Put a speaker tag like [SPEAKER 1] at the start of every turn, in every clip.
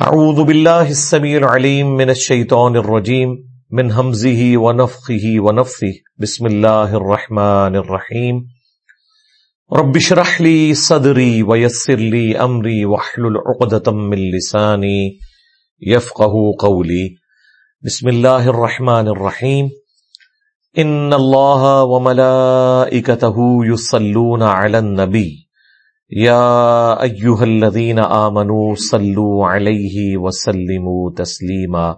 [SPEAKER 1] اعوذ باللہ السمیع العلیم من الشیطان الرجیم من حمزه ونفخه ونفثه بسم اللہ الرحمن الرحیم. رب اشرح لي صدری ويسر لي امری واحلل عقدة من لسانی يفقه قولی. بسم اللہ الرحمن الرحیم. ان اللہ وملائکته يصلون على النبی. یا ایوہ الذین آمنوا صلو علیہ وسلموا تسلیما۔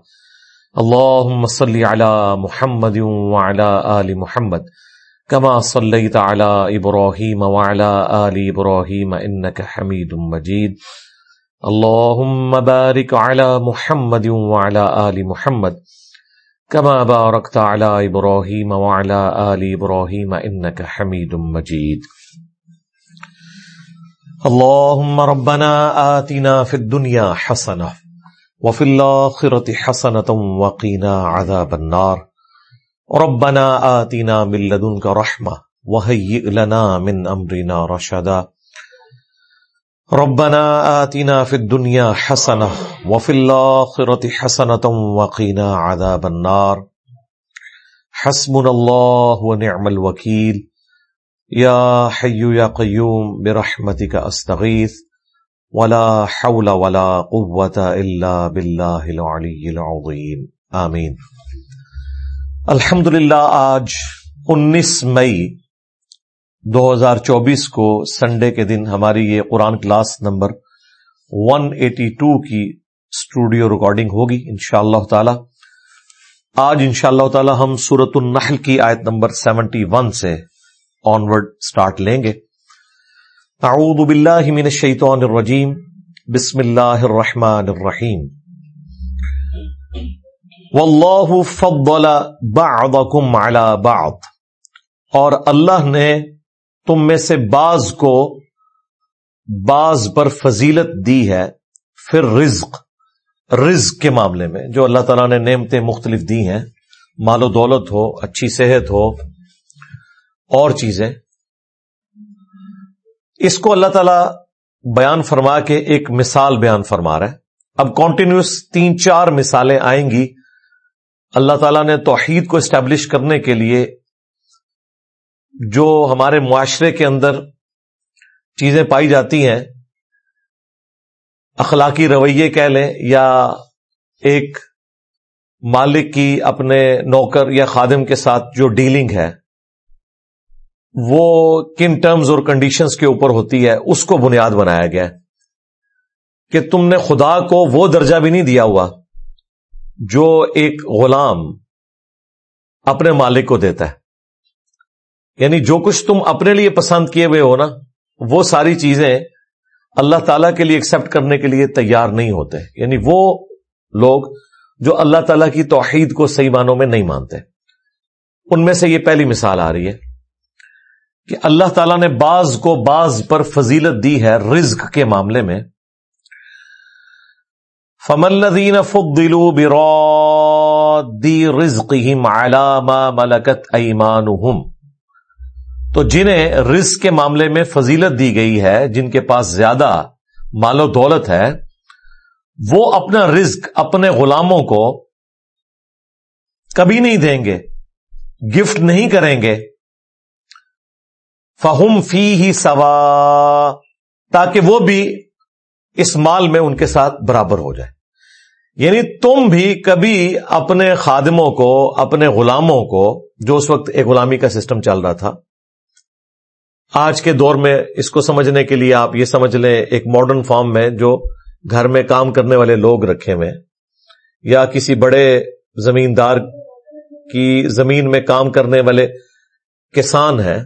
[SPEAKER 1] اللہم صلی علی محمد وعلا آل محمد، کما صلیت علی ابراہیم وعلا آل ابراہیم، انکا حمید مجید۔ اللہم بارک علی محمد وعلا آل محمد، کما بارکت علی ابراہیم وعلا آل ابراہیم، انکا حمید مجید۔ اللهم ربنا آتنا في الدنيا حسنة وفي الآخرة حسنة وقنا عذاب النار. ربنا آتنا من لدنك رحمة وهيئ لنا من أمرنا رشدا. ربنا آتنا في الدنيا حسنة وفي الآخرة حسنة وقنا عذاب النار. حسبنا الله ونعم الوكيل. یا حیو یا قیوم برحمتک استغیث ولا حول ولا قوة الا باللہ العلی العظیم. آمین. الحمدللہ آج انیس مئی دو ہزار چوبیس کو سنڈے کے دن ہماری یہ قرآن class number one eighty two کی اسٹوڈیو ریکارڈنگ ہوگی انشاءاللہ تعالی. آج انشاءاللہ تعالی ہم سورت النحل کی آیت نمبر سیونٹی ون سے آنورڈ سٹارٹ لیں گے اعوذ باللہ من الشیطان الرجیم بسم اللہ الرحمن الرحیم واللہ فضل بعضکم علی بعض اور اللہ نے تم میں سے بعض کو بعض پر فضیلت دی ہے پھر رزق رزق کے معاملے میں جو اللہ تعالیٰ نے نعمتیں مختلف دی ہیں مال و دولت ہو اچھی صحت ہو اور چیزیں۔ اس کو اللہ تعالی بیان فرما کے ایک مثال بیان فرما رہا ہے۔ اب کانٹینیوس تین چار مثالیں آئیں گی۔ اللہ تعالیٰ نے توحید کو اسٹیبلش کرنے کے لیے جو ہمارے معاشرے کے اندر چیزیں پائی جاتی ہیں، اخلاقی رویے کہہ لیں یا ایک مالک کی اپنے نوکر یا خادم کے ساتھ جو ڈیلنگ ہے۔ وہ کن ٹرمز اور کنڈیشنز کے اوپر ہوتی ہے، اس کو بنیاد بنایا گیا کہ تم نے خدا کو وہ درجہ بھی نہیں دیا ہوا جو ایک غلام اپنے مالک کو دیتا ہے۔ یعنی جو کچھ تم اپنے لیے پسند کیے ہوئے ہو نا، وہ ساری چیزیں اللہ تعالی کے لیے ایکسپٹ کرنے کے لیے تیار نہیں ہوتے۔ یعنی وہ لوگ جو اللہ تعالی کی توحید کو صحیح معنوں میں نہیں مانتے۔ ان میں سے یہ پہلی مثال آ رہی ہے۔ کہ اللہ تعالیٰ نے بعض کو بعض پر فضیلت دی ہے رزق کے معاملے میں۔ فملین فدلو برادی رزق علامہ ملکت ایمان تو جنہیں رزق کے معاملے میں فضیلت دی گئی ہے، جن کے پاس زیادہ مال و دولت ہے، وہ اپنا رزق اپنے غلاموں کو کبھی نہیں دیں گے، گفٹ نہیں کریں گے۔ فہم فی ہی سوا، تاکہ وہ بھی اس مال میں ان کے ساتھ برابر ہو جائے۔ یعنی تم بھی کبھی اپنے خادموں کو، اپنے غلاموں کو، جو اس وقت ایک غلامی کا سسٹم چل رہا تھا، آج کے دور میں اس کو سمجھنے کے لیے آپ یہ سمجھ لیں، ایک ماڈرن فارم میں جو گھر میں کام کرنے والے لوگ رکھے ہوئے یا کسی بڑے زمیندار کی زمین میں کام کرنے والے کسان ہیں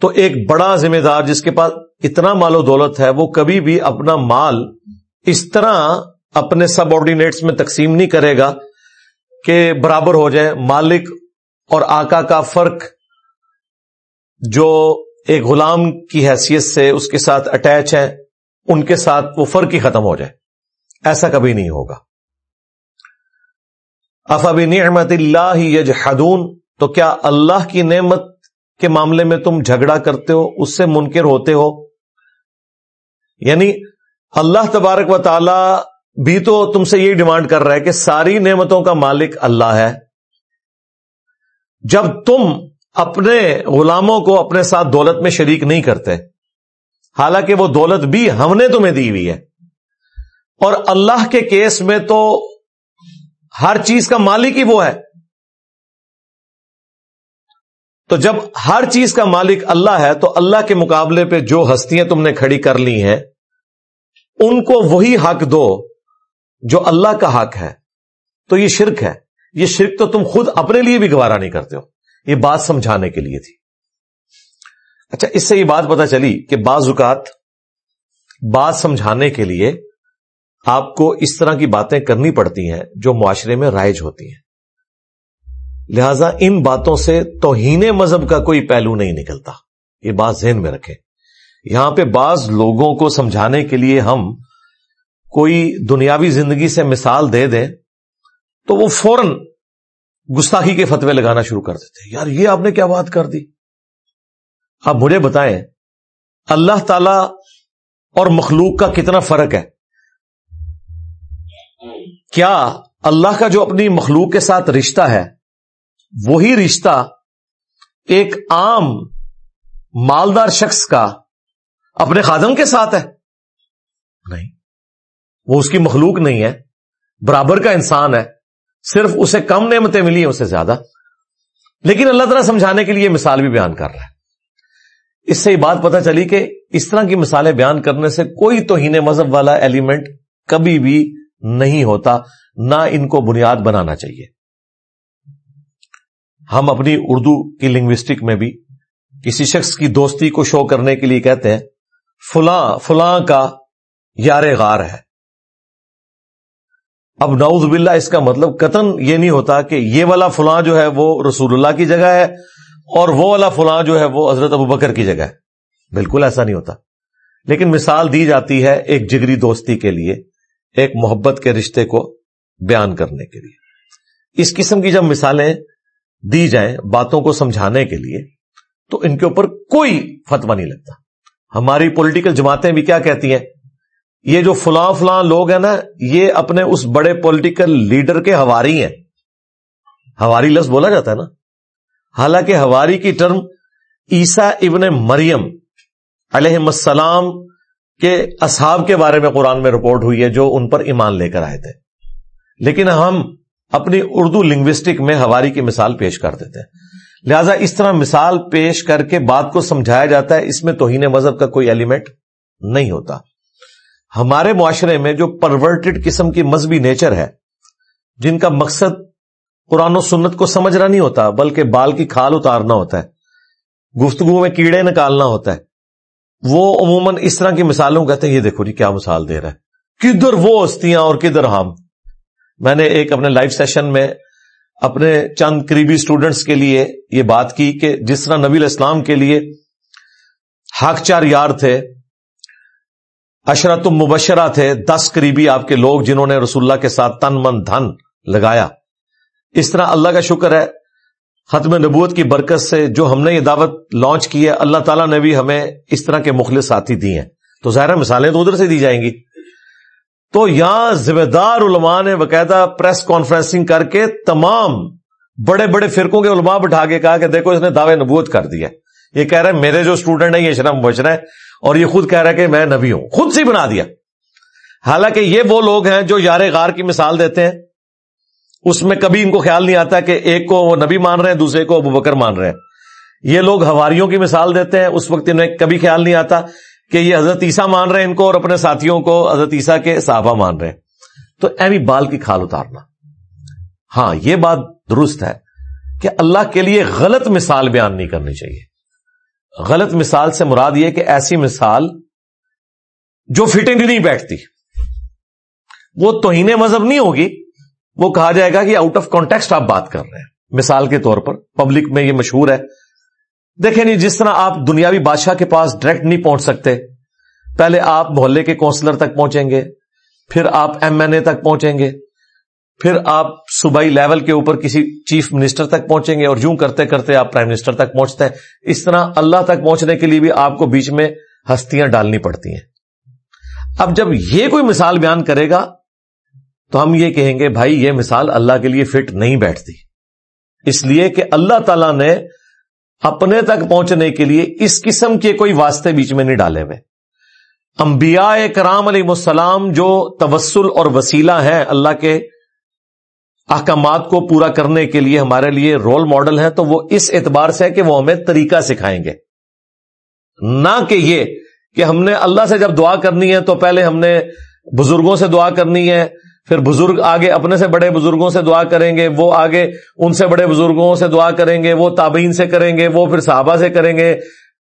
[SPEAKER 1] تو ایک بڑا ذمہ دار جس کے پاس اتنا مال و دولت ہے، وہ کبھی بھی اپنا مال اس طرح اپنے سب آرڈینیٹس میں تقسیم نہیں کرے گا کہ برابر ہو جائے۔ مالک اور آقا کا فرق جو ایک غلام کی حیثیت سے اس کے ساتھ اٹیچ ہے ان کے ساتھ وہ فرق ہی ختم ہو جائے۔ ایسا کبھی نہیں ہوگا۔ افابی نعمت اللہ یجحدون، تو کیا اللہ کی نعمت کے معاملے میں تم جھگڑا کرتے ہو، اس سے منکر ہوتے ہو۔ یعنی اللہ تبارک و تعالی بھی تو تم سے یہی ڈیمانڈ کر رہا ہے کہ ساری نعمتوں کا مالک اللہ ہے۔ جب تم اپنے غلاموں کو اپنے ساتھ دولت میں شریک نہیں کرتے، حالانکہ وہ دولت بھی ہم نے تمہیں دی ہوئی ہے۔ اور اللہ کے کیس میں تو ہر چیز کا مالک ہی وہ ہے۔ تو جب ہر چیز کا مالک اللہ ہے، تو اللہ کے مقابلے پہ جو ہستیاں تم نے کھڑی کر لی ہیں، ان کو وہی حق دو جو اللہ کا حق ہے۔ تو یہ شرک ہے۔ یہ شرک تو تم خود اپنے لیے بھی گوارا نہیں کرتے ہو۔ یہ بات سمجھانے کے لیے تھی۔ اچھا اس سے یہ بات پتا چلی کہ بعض اوقات بات سمجھانے کے لیے آپ کو اس طرح کی باتیں کرنی پڑتی ہیں جو معاشرے میں رائج ہوتی ہیں۔ لہذا ان باتوں سے توہین مذہب کا کوئی پہلو نہیں نکلتا۔ یہ بات ذہن میں رکھے یہاں پہ بعض لوگوں کو سمجھانے کے لیے ہم کوئی دنیاوی زندگی سے مثال دے دیں تو وہ فوراً گستاخی کے فتوے لگانا شروع کر دیتے یار، یہ آپ نے کیا بات کر دی؟ آپ مجھے بتائیں، اللہ تعالی اور مخلوق کا کتنا فرق ہے؟ کیا اللہ کا جو اپنی مخلوق کے ساتھ رشتہ ہے وہی رشتہ ایک عام مالدار شخص کا اپنے خادم کے ساتھ ہے؟ نہیں، وہ اس کی مخلوق نہیں ہے، برابر کا انسان ہے، صرف اسے کم نعمتیں ملی ہیں، اسے زیادہ۔ لیکن اللہ تعالیٰ سمجھانے کے لیے مثال بھی بیان کر رہا ہے۔ اس سے یہ بات پتا چلی کہ اس طرح کی مثالیں بیان کرنے سے کوئی توہین مذہب والا ایلیمنٹ کبھی بھی نہیں ہوتا، نہ ان کو بنیاد بنانا چاہیے۔ ہم اپنی اردو کی لنگوسٹک میں بھی کسی شخص کی دوستی کو شو کرنے کے لیے کہتے ہیں، فلاں فلاں کا یار غار ہے۔ اب نعوذ باللہ اس کا مطلب قطن یہ نہیں ہوتا کہ یہ والا فلاں جو ہے وہ رسول اللہ کی جگہ ہے اور وہ والا فلاں جو ہے وہ حضرت ابو بکر کی جگہ ہے۔ بالکل ایسا نہیں ہوتا۔ لیکن مثال دی جاتی ہے ایک جگری دوستی کے لیے، ایک محبت کے رشتے کو بیان کرنے کے لیے۔ اس قسم کی جب مثالیں دی جائیں باتوں کو سمجھانے کے لیے، تو ان کے اوپر کوئی فتوا نہیں لگتا۔ ہماری پولیٹیکل جماعتیں بھی کیا کہتی ہیں؟ یہ جو فلاں فلاں لوگ ہیں نا، یہ اپنے اس بڑے پولیٹیکل لیڈر کے ہواری ہیں۔ ہواری لفظ بولا جاتا ہے نا۔ حالانکہ ہواری کی ٹرم عیسا ابن مریم علیہ السلام کے اصحاب کے بارے میں قرآن میں رپورٹ ہوئی ہے، جو ان پر ایمان لے کر آئے تھے۔ لیکن ہم اپنی اردو لنگوسٹک میں ہواری کی مثال پیش کر دیتے ہیں۔ لہذا اس طرح مثال پیش کر کے بات کو سمجھایا جاتا ہے، اس میں توہین مذہب کا کوئی ایلیمنٹ نہیں ہوتا۔ ہمارے معاشرے میں جو پرورٹڈ قسم کی مذہبی نیچر ہے، جن کا مقصد قرآن و سنت کو سمجھنا نہیں ہوتا، بلکہ بال کی کھال اتارنا ہوتا ہے، گفتگو میں کیڑے نکالنا ہوتا ہے۔ وہ عموماً اس طرح کی مثالوں کہتے ہیں، یہ دیکھو جی کیا مثال دے رہا ہے۔ کدھر وہ ہستیاں اور کدھر ہم۔ میں نے ایک اپنے لائف سیشن میں اپنے چند قریبی اسٹوڈنٹس کے لیے یہ بات کی کہ جس طرح نبی الاسلام کے لیے حق چار یار تھے اشرت مبشرہ تھے، دس قریبی آپ کے لوگ جنہوں نے رسول اللہ کے ساتھ تن من دھن لگایا۔ اس طرح اللہ کا شکر ہے، ختم نبوت کی برکت سے جو ہم نے یہ دعوت لانچ کی ہے، اللہ تعالیٰ نے بھی ہمیں اس طرح کے مخلص ساتھی دی ہیں۔ تو ظاہر مثالیں تو ادھر سے دی جائیں گی۔ تو یہاں ذمہ دار علماء نے باقاعدہ پریس کانفرنسنگ کر کے تمام بڑے بڑے فرقوں کے علماء بٹھا کے کہا کہ دیکھو اس نے دعوے نبوت کر دیا یہ کہہ رہے میرے جو اسٹوڈنٹ ہیں یہ شرم بچ رہے ہیں اور یہ خود کہہ رہا ہے کہ میں نبی ہوں۔ خود سے بنا دیا۔ حالانکہ یہ وہ لوگ ہیں جو یار غار کی مثال دیتے ہیں۔ اس میں کبھی ان کو خیال نہیں آتا کہ ایک کو وہ نبی مان رہے ہیں، دوسرے کو ابو بکر مان رہے ہیں۔ یہ لوگ ہواریوں کی مثال دیتے ہیں، اس وقت انہیں کبھی خیال نہیں آتا۔ کہ یہ حضرت عیسیٰ مان رہے ہیں ان کو اور اپنے ساتھیوں کو حضرت عیسیٰ کے صحابہ مان رہے ہیں۔ تو ایمی بال کی کھال اتارنا۔ ہاں یہ بات درست ہے کہ اللہ کے لیے غلط مثال بیان نہیں کرنی چاہیے۔ غلط مثال سے مراد یہ کہ ایسی مثال جو فٹنگ نہیں بیٹھتی۔ وہ توہین مذہب نہیں ہوگی۔ وہ کہا جائے گا کہ آؤٹ آف کانٹیکسٹ آپ بات کر رہے ہیں۔ مثال کے طور پر پبلک میں یہ مشہور ہے۔ دیکھیں نہیں جس طرح آپ دنیاوی بادشاہ کے پاس ڈائریکٹ نہیں پہنچ سکتے، پہلے آپ محلے کے کونسلر تک پہنچیں گے، پھر آپ ایم این اے تک پہنچیں گے، پھر آپ صوبائی لیول کے اوپر کسی چیف منسٹر تک پہنچیں گے اور یوں کرتے کرتے آپ پرائم منسٹر تک پہنچتے ہیں۔ اس طرح اللہ تک پہنچنے کے لیے بھی آپ کو بیچ میں ہستیاں ڈالنی پڑتی ہیں۔ اب جب یہ کوئی مثال بیان کرے گا، تو ہم یہ کہیں گے، بھائی یہ مثال اللہ کے لیے فٹ نہیں بیٹھتی۔ اس لیے کہ اللہ تعالی نے اپنے تک پہنچنے کے لیے اس قسم کے کوئی واسطے بیچ میں نہیں ڈالے ہوئے۔ انبیاء کرام علیہ السلام جو توسل اور وسیلہ ہیں اللہ کے احکامات کو پورا کرنے کے لیے ہمارے لیے رول ماڈل ہیں، تو وہ اس اعتبار سے ہے کہ وہ ہمیں طریقہ سکھائیں گے۔ نہ کہ یہ کہ ہم نے اللہ سے جب دعا کرنی ہے تو پہلے ہم نے بزرگوں سے دعا کرنی ہے پھر بزرگ آگے اپنے سے بڑے بزرگوں سے دعا کریں گے، وہ آگے ان سے بڑے بزرگوں سے دعا کریں گے، وہ تابعین سے کریں گے، وہ پھر صحابہ سے کریں گے،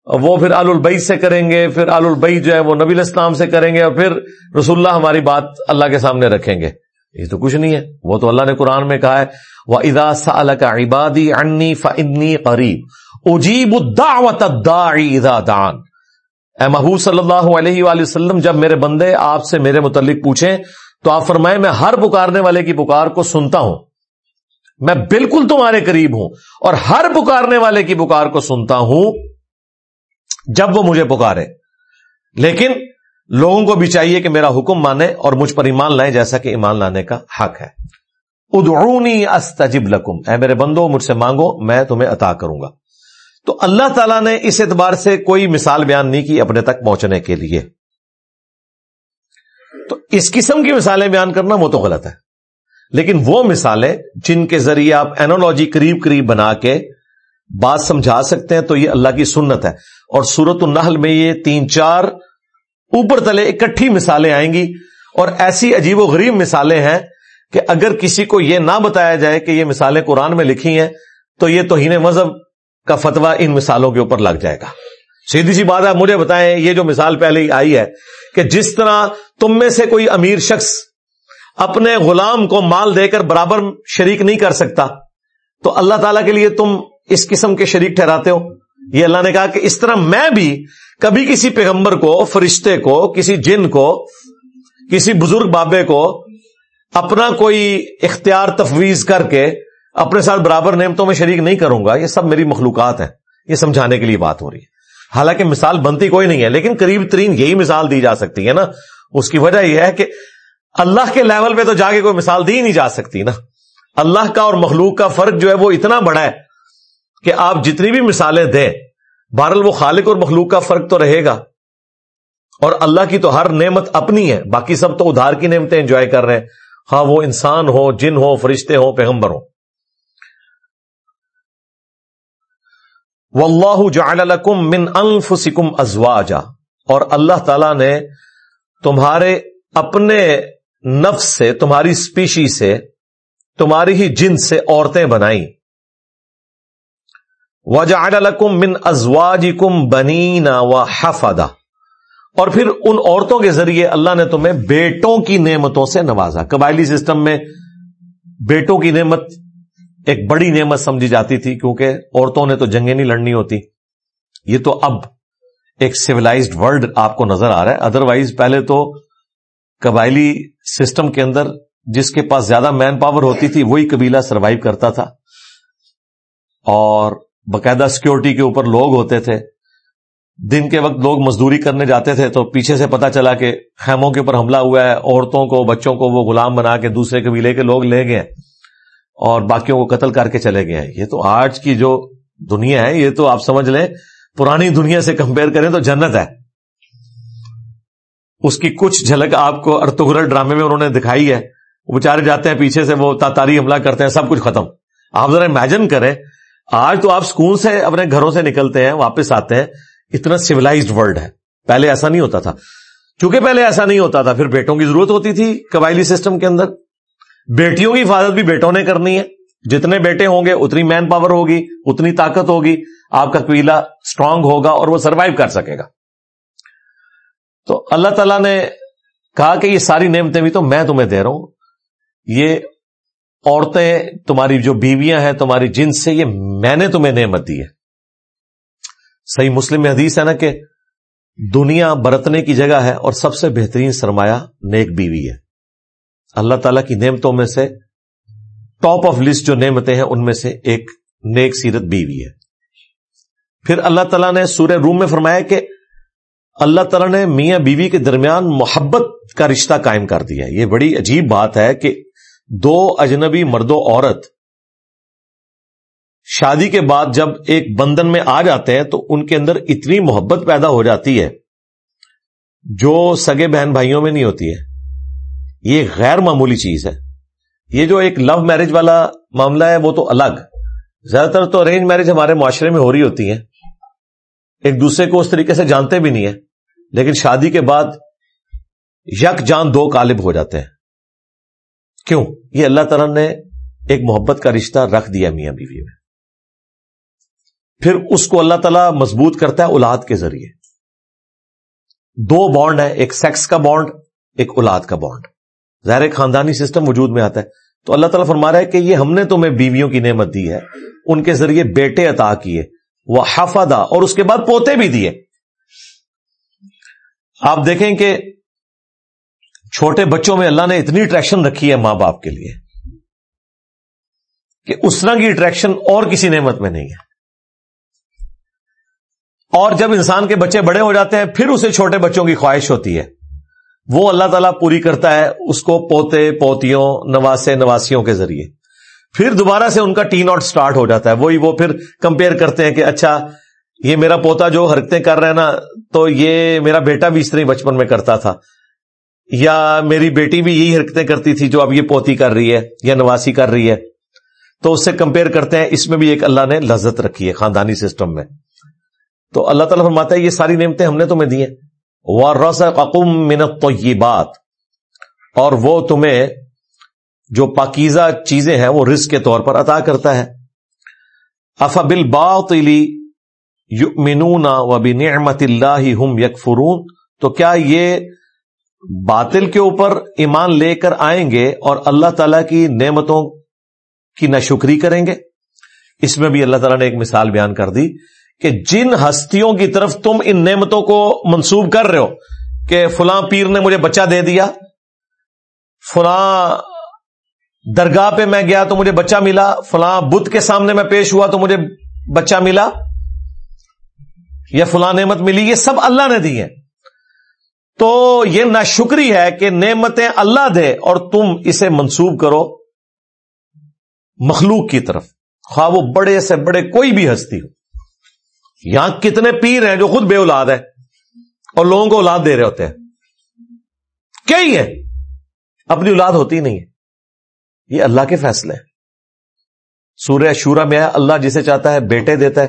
[SPEAKER 1] وہ پھر آل البئی سے کریں گے، پھر آل البئی جو ہے وہ نبی الاسلام سے کریں گے اور پھر رسول اللہ ہماری بات اللہ کے سامنے رکھیں گے۔ یہ تو کچھ نہیں ہے، وہ تو اللہ نے قرآن میں کہا ہے وہ ادا سا کا عبادی انی فنی قریب اجیب دان اے محبوب صلی اللہ علیہ وآلہ وسلم، جب میرے بندے آپ سے میرے متعلق پوچھیں تو آپ فرمائیں میں ہر پکارنے والے کی پکار کو سنتا ہوں۔ میں بالکل تمہارے قریب ہوں اور ہر پکارنے والے کی پکار کو سنتا ہوں جب وہ مجھے پکارے۔ لیکن لوگوں کو بھی چاہیے کہ میرا حکم مانے اور مجھ پر ایمان لائیں جیسا کہ ایمان لانے کا حق ہے۔ ادعونی استجب لکم۔ اے میرے بندو، مجھ سے مانگو، میں تمہیں عطا کروں گا۔ تو اللہ تعالیٰ نے اس اعتبار سے کوئی مثال بیان نہیں کی اپنے تک پہنچنے کے لیے۔ تو اس قسم کی مثالیں بیان کرنا وہ تو غلط ہے۔ لیکن وہ مثالیں جن کے ذریعے آپ اینالوجی قریب قریب بنا کے بات سمجھا سکتے ہیں تو یہ اللہ کی سنت ہے۔ اور سورت النحل میں یہ تین چار اوپر تلے اکٹھی مثالیں آئیں گی۔ اور ایسی عجیب و غریب مثالیں ہیں کہ اگر کسی کو یہ نہ بتایا جائے کہ یہ مثالیں قرآن میں لکھی ہیں تو یہ توہین مذہب کا فتوا ان مثالوں کے اوپر لگ جائے گا۔ سیدھی سی بات ہے، مجھے بتائیں، یہ جو مثال پہلے ہی آئی ہے کہ جس طرح تم میں سے کوئی امیر شخص اپنے غلام کو مال دے کر برابر شریک نہیں کر سکتا، تو اللہ تعالی کے لیے تم اس قسم کے شریک ٹھہراتے ہو؟ یہ اللہ نے کہا کہ اس طرح میں بھی کبھی کسی پیغمبر کو، فرشتے کو، کسی جن کو، کسی بزرگ بابے کو اپنا کوئی اختیار تفویض کر کے اپنے ساتھ برابر نعمتوں میں شریک نہیں کروں گا، یہ سب میری مخلوقات ہیں، یہ سمجھانے کے لیے بات ہو رہی ہے۔ حالانکہ مثال بنتی کوئی نہیں ہے، لیکن قریب ترین یہی مثال دی جا سکتی ہے نا۔ اس کی وجہ یہ ہے کہ اللہ کے لیول پہ تو جا کے کوئی مثال دی نہیں جا سکتی نا۔ اللہ کا اور مخلوق کا فرق جو ہے وہ اتنا بڑا ہے کہ آپ جتنی بھی مثالیں دیں بہرل وہ خالق اور مخلوق کا فرق تو رہے گا۔ اور اللہ کی تو ہر نعمت اپنی ہے، باقی سب تو ادھار کی نعمتیں انجوائے کر رہے ہیں۔ ہاں وہ انسان ہو، جن ہو، فرشتے ہو پیغمبر ہو واللہ جعل لکم من انفسکم ازواجا۔ اور اللہ تعالی نے تمہارے اپنے نفس سے، تمہاری اسپیشی سے، تمہاری ہی جن سے عورتیں بنائی۔ وجعل لکم من ازواجکم بنینا و حفدا اور پھر ان عورتوں کے ذریعے اللہ نے تمہیں بیٹوں کی نعمتوں سے نوازا۔ قبائلی سسٹم میں بیٹوں کی نعمت ایک بڑی نعمت سمجھی جاتی تھی کیونکہ عورتوں نے تو جنگیں نہیں لڑنی ہوتی۔ یہ تو اب ایک سویلائزڈ ورلڈ آپ کو نظر آ رہا ہے۔ ادروائز پہلے تو قبائلی سسٹم کے اندر جس کے پاس زیادہ مین پاور ہوتی تھی وہی قبیلہ سروائو کرتا تھا۔ اور باقاعدہ سیکورٹی کے اوپر لوگ ہوتے تھے۔ دن کے وقت لوگ مزدوری کرنے جاتے تھے تو پیچھے سے پتا چلا کہ خیموں کے اوپر حملہ ہوا ہے، عورتوں کو، بچوں کو وہ غلام بنا کے دوسرے قبیلے کے لوگ لے گئے۔ اور باقیوں کو قتل کر کے چلے گئے ہیں۔ یہ تو آج کی جو دنیا ہے، یہ تو آپ سمجھ لیں، پرانی دنیا سے کمپیئر کریں تو جنت ہے۔ اس کی کچھ جھلک آپ کو ارتغرل ڈرامے میں انہوں نے دکھائی ہے۔ وہ بےچارے جاتے ہیں پیچھے سے، وہ تاتاری حملہ کرتے ہیں، سب کچھ ختم۔ آپ ذرا امیجن کریں، آج تو آپ اسکول سے اپنے گھروں سے نکلتے ہیں، واپس آتے ہیں۔ اتنا سولاڈ ورلڈ ہے۔ پہلے ایسا نہیں ہوتا تھا۔ کیونکہ پہلے ایسا نہیں ہوتا تھا، پھر بیٹوں کی ضرورت ہوتی تھی قبائلی سسٹم کے اندر۔ بیٹیوں کی حفاظت بھی بیٹوں نے کرنی ہے۔ جتنے بیٹے ہوں گے، اتنی مین پاور ہوگی، اتنی طاقت ہوگی، آپ کا قبیلہ اسٹرانگ ہوگا اور وہ سروائو کر سکے گا۔ تو اللہ تعالیٰ نے کہا کہ یہ ساری نعمتیں بھی تو میں تمہیں دے رہا ہوں۔ یہ عورتیں، تمہاری جو بیویاں ہیں، تمہاری جنس سے یہ میں نے تمہیں نعمت دی ہے۔ صحیح مسلم میں حدیث ہے نا کہ دنیا برتنے کی جگہ ہے اور سب سے بہترین سرمایہ نیک بیوی ہے۔ اللہ تعالی کی نعمتوں میں سے ٹاپ آف لسٹ جو نعمتیں ہیں ان میں سے ایک نیک سیرت بیوی ہے۔ پھر اللہ تعالیٰ نے سورہ روم میں فرمایا کہ اللہ تعالیٰ نے میاں بیوی کے درمیان محبت کا رشتہ قائم کر دیا یہ بڑی عجیب بات ہے کہ دو اجنبی مرد و عورت شادی کے بعد جب ایک بندن میں آ جاتے ہیں تو ان کے اندر اتنی محبت پیدا ہو جاتی ہے جو سگے بہن بھائیوں میں نہیں ہوتی ہے۔ یہ غیر معمولی چیز ہے۔ یہ جو ایک لو میرج والا معاملہ ہے، وہ تو الگ۔ زیادہ تر تو ارینج میرج ہمارے معاشرے میں ہو رہی ہوتی ہیں۔ ایک دوسرے کو اس طریقے سے جانتے بھی نہیں ہیں، لیکن شادی کے بعد یک جان دو کالب ہو جاتے ہیں۔ کیوں؟ یہ اللہ تعالیٰ نے ایک محبت کا رشتہ رکھ دیا میاں بیوی میں۔ پھر اس کو اللہ تعالیٰ مضبوط کرتا ہے اولاد کے ذریعے۔ دو بانڈ ہے ایک سیکس کا بانڈ ایک اولاد کا بانڈ ظاہر خاندانی سسٹم وجود میں آتا ہے۔ تو اللہ تعالیٰ فرما رہا ہے کہ یہ ہم نے تمہیں بیویوں کی نعمت دی ہے۔ ان کے ذریعے بیٹے عطا کیے۔ وہ حفاظہ اور اس کے بعد پوتے بھی دیے۔ آپ دیکھیں کہ چھوٹے بچوں میں اللہ نے اتنی اٹریکشن رکھی ہے ماں باپ کے لیے کہ اس طرح کی اٹریکشن اور کسی نعمت میں نہیں ہے۔ اور جب انسان کے بچے بڑے ہو جاتے ہیں، پھر اسے چھوٹے بچوں کی خواہش ہوتی ہے۔ وہ اللہ تعالیٰ پوری کرتا ہے اس کو پوتے، پوتیوں، نواسے، نواسیوں کے ذریعے۔ پھر دوبارہ سے ان کا ٹی ناٹ سٹارٹ ہو جاتا ہے۔ وہی وہ پھر کمپیئر کرتے ہیں کہ اچھا یہ میرا پوتا جو حرکتیں کر رہے ہیں نا، تو یہ میرا بیٹا بھی اس طرح بچپن میں کرتا تھا۔ یا میری بیٹی بھی یہی حرکتیں کرتی تھی جو اب یہ پوتی کر رہی ہے یا نواسی کر رہی ہے۔ تو اس سے کمپیئر کرتے ہیں، اس میں بھی ایک اللہ نے لذت رکھی ہے خاندانی سسٹم میں۔ تو اللہ تعالیٰ فرماتا ہے، یہ ساری نعمتیں ہم نے تمہیں دی ہیں۔ وہ رس ققم بات اور وہ تمہیں جو پاکیزہ چیزیں ہیں، وہ رزق کے طور پر عطا کرتا ہے۔ افبل باطلی یؤمنون و بنعمت اللہ ہم یکفرون تو کیا یہ باطل کے اوپر ایمان لے کر آئیں گے اور اللہ تعالی کی نعمتوں کی نشکری کریں گے؟ اس میں بھی اللہ تعالیٰ نے ایک مثال بیان کر دی۔ کہ جن ہستیوں کی طرف تم ان نعمتوں کو منسوب کر رہے ہو کہ فلاں پیر نے مجھے بچہ دے دیا، فلاں درگاہ پہ میں گیا تو مجھے بچہ ملا، فلاں بدھ کے سامنے میں پیش ہوا تو مجھے بچہ ملا، یا فلاں نعمت ملی، یہ سب اللہ نے دی ہے تو یہ نہ شکری ہے کہ نعمتیں اللہ دے اور تم اسے منسوب کرو مخلوق کی طرف۔ خواہ وہ بڑے سے بڑے کوئی بھی ہستی ہو۔ یہاں کتنے پیر ہیں جو خود بے اولاد ہے اور لوگوں کو اولاد دے رہے ہوتے ہیں؟ کیا ہی ہے؟ اپنی اولاد ہوتی نہیں ہے۔ یہ اللہ کے فیصلے ہیں۔ سورہ شورا میں ہے اللہ جسے چاہتا ہے بیٹے دیتا ہے،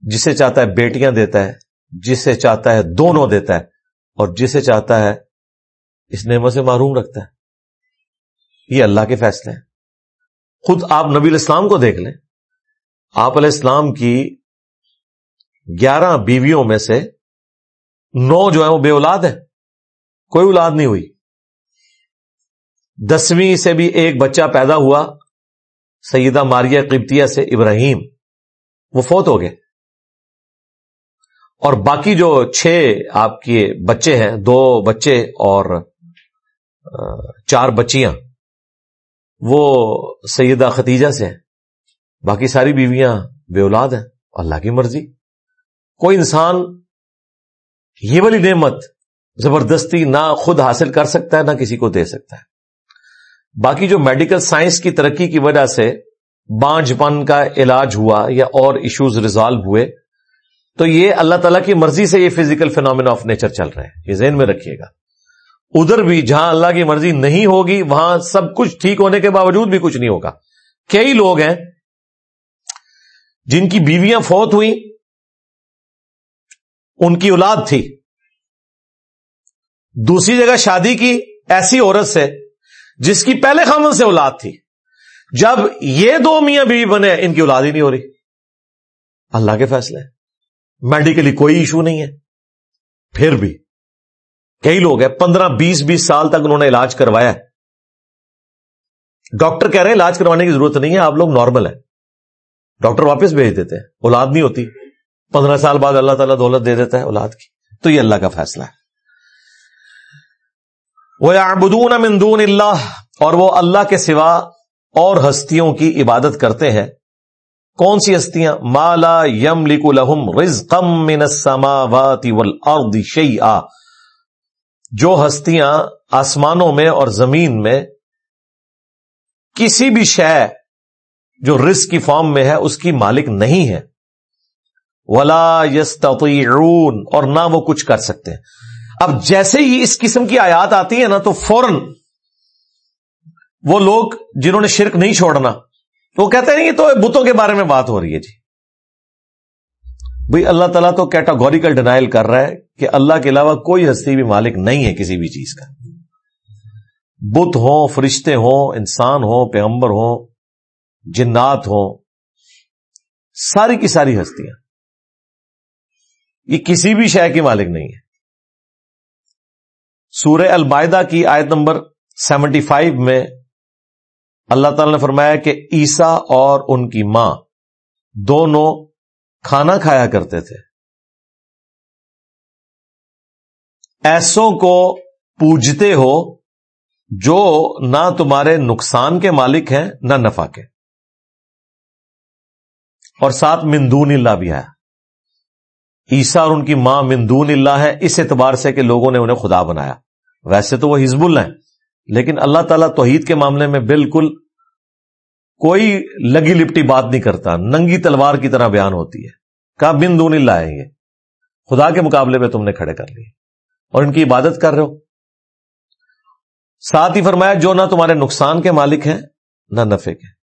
[SPEAKER 1] جسے چاہتا ہے بیٹیاں دیتا ہے، جسے چاہتا ہے دونوں دیتا ہے، اور جسے چاہتا ہے اس نعمت سے معروم رکھتا ہے۔ یہ اللہ کے فیصلے ہیں۔ خود آپ نبی الاسلام کو دیکھ لیں۔ آپ علیہ السلام کی گیارہ بیویوں میں سے نو جو ہے وہ بے اولاد ہے کوئی اولاد نہیں ہوئی۔ دسویں سے بھی ایک بچہ پیدا ہوا، سیدہ ماریہ قبطیہ سے ابراہیم۔ وہ فوت ہو گئے۔ اور باقی جو چھ آپ کے بچے ہیں، دو بچے اور چار بچیاں، وہ سیدہ ختیجہ سے ہیں۔ باقی ساری بیویاں بے اولاد ہیں۔ اللہ کی مرضی۔ کوئی انسان یہ والی نعمت زبردستی نہ خود حاصل کر سکتا ہے، نہ کسی کو دے سکتا ہے۔ باقی جو میڈیکل سائنس کی ترقی کی وجہ سے بانج پن کا علاج ہوا یا اور ایشوز ریزالو ہوئے، تو یہ اللہ تعالیٰ کی مرضی سے یہ فزیکل فینومینا آف نیچر چل رہے ہیں۔ یہ ذہن میں رکھیے گا۔ ادھر بھی جہاں اللہ کی مرضی نہیں ہوگی، وہاں سب کچھ ٹھیک ہونے کے باوجود بھی کچھ نہیں ہوگا۔ کئی لوگ ہیں جن کی بیویاں فوت ہوئی ان کی اولاد تھی۔ دوسری جگہ شادی کی، ایسی عورت سے، جس کی پہلے خامن سے اولاد تھی۔ جب یہ دو میاں بیوی بنے، ان کی اولاد ہی نہیں ہو رہی۔ اللہ کے فیصلے۔ میڈیکلی کوئی ایشو نہیں ہے۔ پھر بھی، کئی لوگ ہیں، پندرہ، بیس بیس سال تک انہوں نے علاج کروایا ڈاکٹر کہہ رہے ہیں، علاج کروانے کی ضرورت نہیں ہے، آپ لوگ نارمل ہیں۔ ڈاکٹر واپس بھیج دیتے ہیں، اولاد نہیں ہوتی۔ پندرہ سال بعد اللہ تعالیٰ دولت دے دیتا ہے اولاد کی۔ تو یہ اللہ کا فیصلہ ہے۔ وہ آبدون مندون اللہ اور وہ اللہ کے سوا اور ہستیوں کی عبادت کرتے ہیں۔ کون سی ہستیاں؟ مالا یم لکو لہم رز کم شی آ جو ہستیاں آسمانوں میں اور زمین میں کسی بھی شے جو رسک کی فارم میں ہے، اس کی مالک نہیں ہے۔ ولا یس اور نہ وہ کچھ کر سکتے ہیں۔ اب جیسے ہی اس قسم کی آیات آتی ہے نا تو فوراً وہ لوگ جنہوں نے شرک نہیں چھوڑنا، وہ کہتے ہیں یہ تو بتوں کے بارے میں بات ہو رہی ہے جی۔ بھئی اللہ تعالیٰ تو کیٹاگوریکل ڈینائل کر رہا ہے کہ اللہ کے علاوہ کوئی ہستی بھی مالک نہیں ہے کسی بھی چیز کا۔ بت ہوں، فرشتے ہوں، انسان ہوں، پیغمبر ہوں، جنات ہوں، ساری کی ساری ہستیاں۔ یہ کسی بھی شے کی مالک نہیں ہے۔ سورہ المائدہ کی آیت نمبر سیونٹی فائیو میں اللہ تعالی نے فرمایا کہ عیسا اور ان کی ماں دونوں کھانا کھایا کرتے تھے۔ ایسوں کو پوجتے ہو جو نہ تمہارے نقصان کے مالک ہیں، نہ نفع کے۔ اور ساتھ مندون اللہ بھی آیا۔ عیسا اور ان کی ماں مندون اللہ ہے، اس اعتبار سے کہ لوگوں نے انہیں خدا بنایا۔ ویسے تو وہ ہزب اللہ ہیں، لیکن اللہ تعالیٰ توحید کے معاملے میں بالکل کوئی لگی لپٹی بات نہیں کرتا، ننگی تلوار کی طرح بیان ہوتی ہے۔ کہا بندون اللہ ہے یہ۔ خدا کے مقابلے میں تم نے کھڑے کر لیے۔ اور ان کی عبادت کر رہے ہو۔ ساتھ ہی فرمایا، جو نہ تمہارے نقصان کے مالک ہیں، نہ نفے کے۔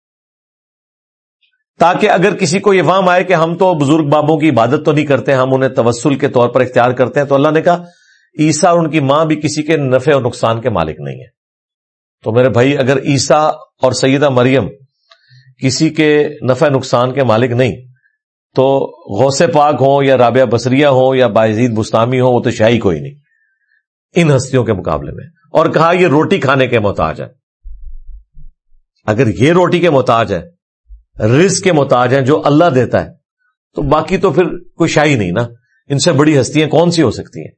[SPEAKER 1] تاکہ اگر کسی کو یہ وام آئے کہ ہم تو بزرگ بابوں کی عبادت تو نہیں کرتے، ہم انہیں توسل کے طور پر اختیار کرتے ہیں، تو اللہ نے کہا عیسا اور ان کی ماں بھی کسی کے نفع اور نقصان کے مالک نہیں ہے تو میرے بھائی، اگر عیسا اور سیدہ مریم کسی کے نفع نقصان کے مالک نہیں، تو غوث پاک ہوں یا رابعہ بصریہ ہوں یا باعزید بستانی ہو وہ تو شاہی کوئی نہیں۔ ان ہستیوں کے مقابلے میں۔ اور کہا، یہ روٹی کھانے کے محتاج ہے اگر یہ روٹی کے محتاج ہے رز کے محتاج ہیں جو اللہ دیتا ہے۔ تو باقی تو پھر کوئی شاہی نہیں نا۔ ان سے بڑی ہستیاں کون سی ہو سکتی ہیں؟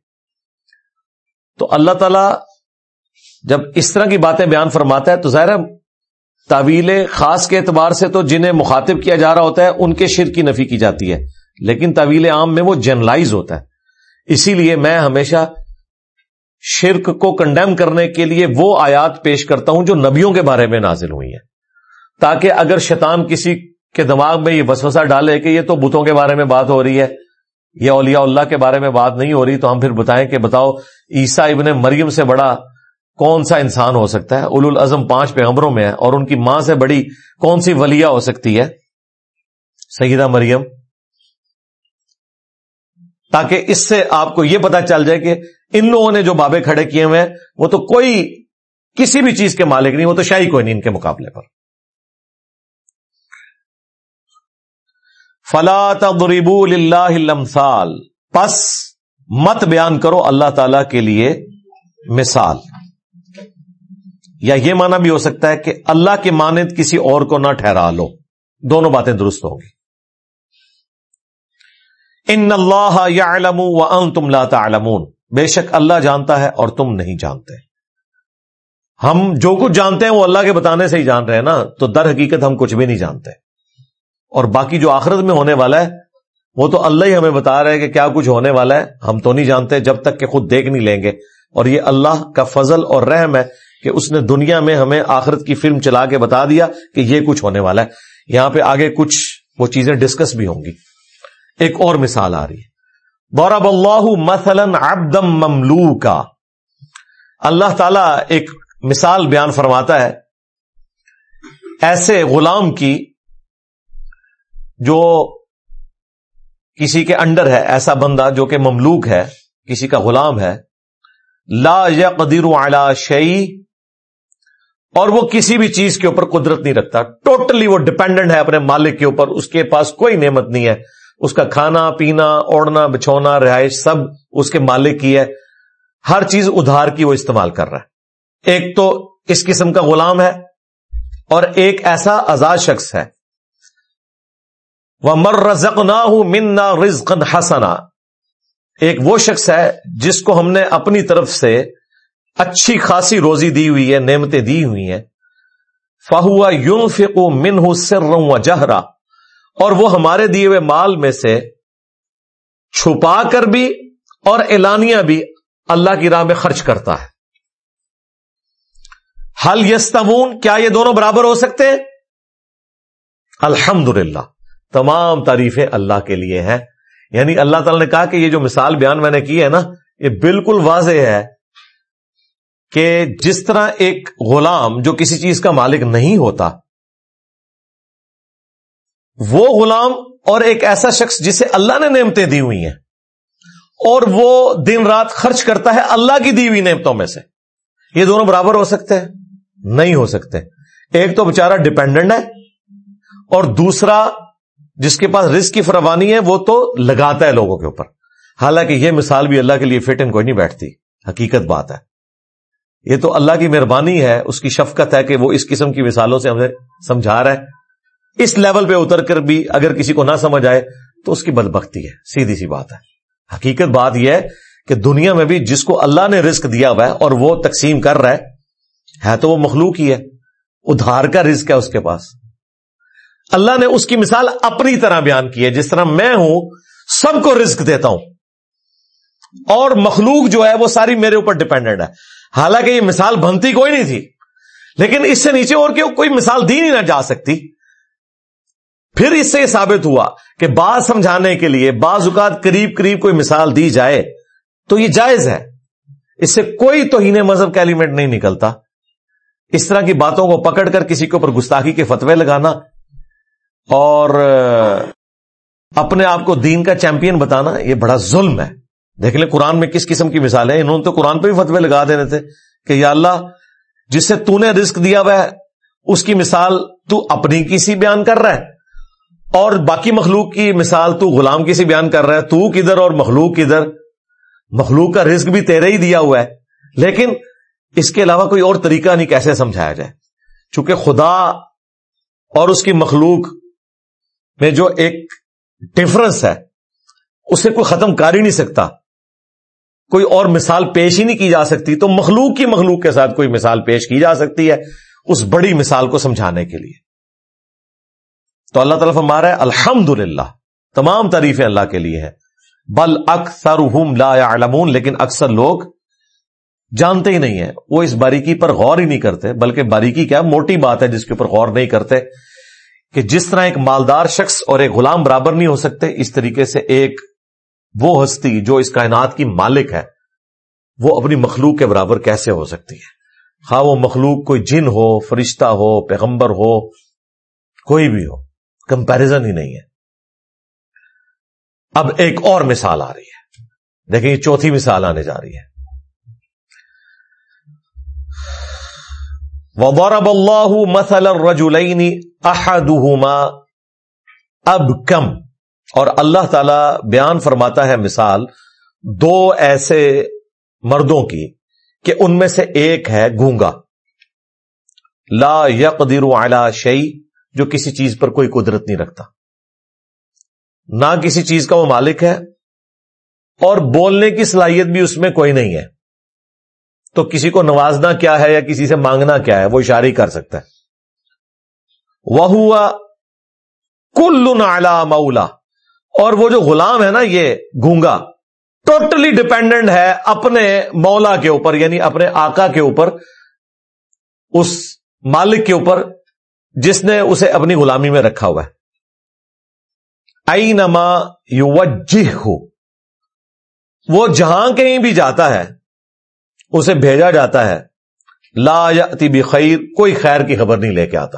[SPEAKER 1] تو اللہ تعالی جب اس طرح کی باتیں بیان فرماتا ہے تو ظاہر تعویل خاص کے اعتبار سے تو جنہیں مخاطب کیا جا رہا ہوتا ہے، ان کے شر کی نفی کی جاتی ہے۔ لیکن طویل عام میں وہ جنرلائز ہوتا ہے۔ اسی لیے میں ہمیشہ شرک کو کنڈیم کرنے کے لیے وہ آیات پیش کرتا ہوں جو نبیوں کے بارے میں نازل ہوئی ہیں۔ تاکہ اگر شیطان کسی کے دماغ میں یہ وسوسہ ڈالے کہ یہ تو بتوں کے بارے میں بات ہو رہی ہے، یہ اولیاء اللہ کے بارے میں بات نہیں ہو رہی، تو ہم پھر بتائیں کہ بتاؤ عیسا ابن مریم سے بڑا کون سا انسان ہو سکتا ہے؟ اول الازم پانچ پیغمبروں میں ہے، اور ان کی ماں سے بڑی کون سی ولیہ ہو سکتی ہے؟ سیدہ مریم۔ تاکہ اس سے آپ کو یہ پتا چل جائے کہ ان لوگوں نے جو بابے کھڑے کیے ہوئے ہیں، وہ تو کوئی کسی بھی چیز کے مالک نہیں، وہ تو شاہی کوئی نہیں ان کے مقابلے پر۔ فلا تضربوا اللہ الامثال پس مت بیان کرو اللہ تعالی کے لیے مثال۔ یا یہ مانا بھی ہو سکتا ہے کہ اللہ کے مانند کسی اور کو نہ ٹھہرا لو۔ دونوں باتیں درست ہوں گی۔ ان اللہ یا تم لا تعلمون۔ بے شک اللہ جانتا ہے اور تم نہیں جانتے۔ ہم جو کچھ جانتے ہیں وہ اللہ کے بتانے سے ہی جان رہے ہیں نا۔ تو در حقیقت ہم کچھ بھی نہیں جانتے۔ اور باقی جو آخرت میں ہونے والا ہے، وہ تو اللہ ہی ہمیں بتا رہے کہ کیا کچھ ہونے والا ہے۔ ہم تو نہیں جانتے جب تک کہ خود دیکھ نہیں لیں گے۔ اور یہ اللہ کا فضل اور رحم ہے کہ اس نے دنیا میں ہمیں آخرت کی فلم چلا کے بتا دیا کہ یہ کچھ ہونے والا ہے۔ یہاں پہ آگے کچھ وہ چیزیں ڈسکس بھی ہوں گی۔ ایک اور مثال آ رہی ہے۔ دورب اللہ مثلاً ابدم مملو کا اللہ تعالی ایک مثال بیان فرماتا ہے۔ ایسے غلام کی جو کسی کے انڈر ہے، ایسا بندہ جو کہ مملوک ہے، کسی کا غلام ہے، لا یا قدیر شعی اور وہ کسی بھی چیز کے اوپر قدرت نہیں رکھتا۔ ٹوٹلی وہ ڈپینڈنٹ ہے اپنے مالک کے اوپر، اس کے پاس کوئی نعمت نہیں ہے۔ اس کا کھانا، پینا، اوڑھنا، بچھونا، رہائش سب اس کے مالک کی ہے۔ ہر چیز ادھار کی وہ استعمال کر رہا ہے۔ ایک تو اس قسم کا غلام ہے، اور ایک ایسا آزاد شخص ہے وہ مر رزق نہ ہوں من نہ رزق ہسنا ایک وہ شخص ہے جس کو ہم نے اپنی طرف سے اچھی خاصی روزی دی ہوئی ہے، نعمتیں دی ہوئی ہیں۔ فہوا یون فکو من ہوں سر جہرا اور وہ ہمارے دیے ہوئے مال میں سے چھپا کر بھی اور اعلانیہ بھی اللہ کی راہ میں خرچ کرتا ہے۔ حل یستمون کیا یہ دونوں برابر ہو سکتے؟ ہیں الحمد تمام تعریفیں اللہ کے لیے ہیں۔ یعنی اللہ تعالی نے کہا کہ یہ جو مثال بیان میں نے کی ہے نا، یہ بالکل واضح ہے کہ جس طرح ایک غلام جو کسی چیز کا مالک نہیں ہوتا، وہ غلام اور ایک ایسا شخص جسے اللہ نے نعمتیں دی ہوئی ہیں، اور وہ دن رات خرچ کرتا ہے اللہ کی دی ہوئی نعمتوں میں سے۔ یہ دونوں برابر ہو سکتے ہیں؟ نہیں ہو سکتے۔ ایک تو بےچارا ڈپینڈنٹ ہے، اور دوسرا جس کے پاس رسک کی فروانی ہے، وہ تو لگاتا ہے لوگوں کے اوپر۔ حالانکہ یہ مثال بھی اللہ کے لیے فٹ اینڈ کوئی نہیں بیٹھتی۔ حقیقت بات ہے۔ یہ تو اللہ کی مہربانی ہے، اس کی شفقت ہے کہ وہ اس قسم کی مثالوں سے ہمیں سمجھا رہا ہے۔ اس لیول پہ اتر کر بھی اگر کسی کو نہ سمجھ آئے، تو اس کی بدبختی ہے۔ سیدھی سی بات ہے۔ حقیقت بات یہ ہے کہ دنیا میں بھی جس کو اللہ نے رزق دیا ہوا ہے اور وہ تقسیم کر رہا ہے ہے تو وہ مخلوق ہی ہے۔ ادھار کا رزق ہے اس کے پاس۔ اللہ نے اس کی مثال اپنی طرح بیان کی ہے۔ جس طرح میں ہوں، سب کو رزق دیتا ہوں۔ اور مخلوق جو ہے، وہ ساری میرے اوپر ڈپینڈنٹ ہے۔ حالانکہ یہ مثال بنتی کوئی نہیں تھی۔ لیکن اس سے نیچے اور کوئی مثال دی نہیں نہ جا سکتی۔ پھر اس سے یہ ثابت ہوا کہ بات سمجھانے کے لیے، بعض اوقات قریب قریب کوئی مثال دی جائے تو یہ جائز ہے۔ اس سے کوئی توہین مذہب کا ایلیمنٹ نہیں نکلتا۔ اس طرح کی باتوں کو پکڑ کر کسی کے اوپر گستاخی کے فتوے لگانا اور اپنے آپ کو دین کا چیمپئن بتانا یہ بڑا ظلم ہے۔ دیکھ لیں قرآن میں کس قسم کی مثال ہے۔ انہوں نے تو قرآن پہ بھی فتوے لگا دینے تھے کہ یا اللہ، جس سے تو نے رسک دیا ہوا ہے، اس کی مثال تو اپنی کسی بیان کر رہا ہے۔ اور باقی مخلوق کی مثال تو غلام کسی بیان کر رہا ہے، تو کدھر اور مخلوق کدھر۔ مخلوق کا رزق بھی تیرے ہی دیا ہوا ہے۔ لیکن اس کے علاوہ کوئی اور طریقہ نہیں کیسے سمجھایا جائے؟ چونکہ خدا اور اس کی مخلوق میں جو ایک ڈفرنس ہے، اسے کوئی ختم کر ہی نہیں سکتا۔ کوئی اور مثال پیش ہی نہیں کی جا سکتی۔ تو مخلوق کی مخلوق کے ساتھ کوئی مثال پیش کی جا سکتی ہے اس بڑی مثال کو سمجھانے کے لیے۔ تو اللہ تعالیٰ ہمارا ہے الحمد تمام تعریفیں اللہ کے لیے ہے بل اکثر لا علمون لیکن اکثر لوگ جانتے ہی نہیں ہیں۔ وہ اس باریکی پر غور ہی نہیں کرتے، بلکہ باریکی کیا، موٹی بات ہے جس کے اوپر غور نہیں کرتے۔ کہ جس طرح ایک مالدار شخص اور ایک غلام برابر نہیں ہو سکتے، اس طریقے سے ایک وہ ہستی جو اس کائنات کی مالک ہے، وہ اپنی مخلوق کے برابر کیسے ہو سکتی ہے؟ خواہ وہ مخلوق کوئی جن ہو، فرشتہ ہو، پیغمبر ہو، کوئی بھی ہو کمپیرزن ہی نہیں ہے۔ اب ایک اور مثال آ رہی ہے۔ دیکھیں، یہ چوتھی مثال آنے جا رہی ہے۔ وضرب اللہ مسل رجولین احدہما اب کم۔ اور اللہ تعالی بیان فرماتا ہے مثال دو ایسے مردوں کی کہ ان میں سے ایک ہے گونگا۔ لا یقدر علی شیء، جو کسی چیز پر کوئی قدرت نہیں رکھتا۔ نہ کسی چیز کا وہ مالک ہے اور بولنے کی صلاحیت بھی اس میں کوئی نہیں ہے۔ تو کسی کو نوازنا کیا ہے یا کسی سے مانگنا کیا ہے وہ اشارے کر سکتا ہے۔ وہ ہوا کل نالا مولا اور وہ جو غلام ہے نا یہ گونگا ٹوٹلی ڈپینڈنٹ ہے اپنے مولا کے اوپر یعنی اپنے آقا کے اوپر، اس مالک کے اوپر، جس نے اسے اپنی غلامی میں رکھا ہوا ہے۔ ائی نما یو ہو وہ جہاں کہیں بھی جاتا ہے اسے بھیجا جاتا ہے۔ لا یا بخیر، کوئی خیر کی خبر نہیں لے کے آتا۔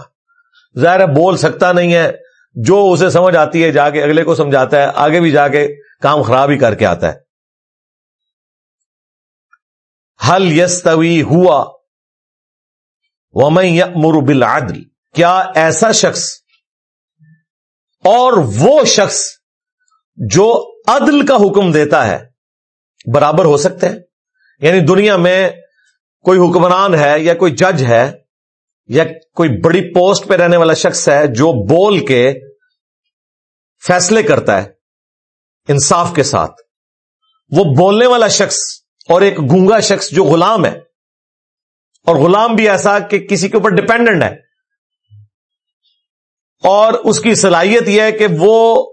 [SPEAKER 1] ظاہر ہے بول سکتا نہیں ہے، جو اسے سمجھ آتی ہے، جا کے اگلے کو سمجھاتا ہے، آگے بھی جا کے کام خراب ہی کر کے آتا ہے۔ حل یستوی ہوا، ومن یامر بالعدل۔ کیا ایسا شخص اور وہ شخص جو عدل کا حکم دیتا ہے، برابر ہو سکتے ہیں؟ یعنی دنیا میں کوئی حکمران ہے یا کوئی جج ہے یا کوئی بڑی پوسٹ پہ رہنے والا شخص ہے جو بول کے فیصلے کرتا ہے انصاف کے ساتھ، وہ بولنے والا شخص اور ایک گونگا شخص جو غلام ہے۔ اور غلام بھی ایسا کہ کسی کے اوپر ڈپینڈنٹ ہے۔ اور اس کی صلاحیت یہ ہے کہ وہ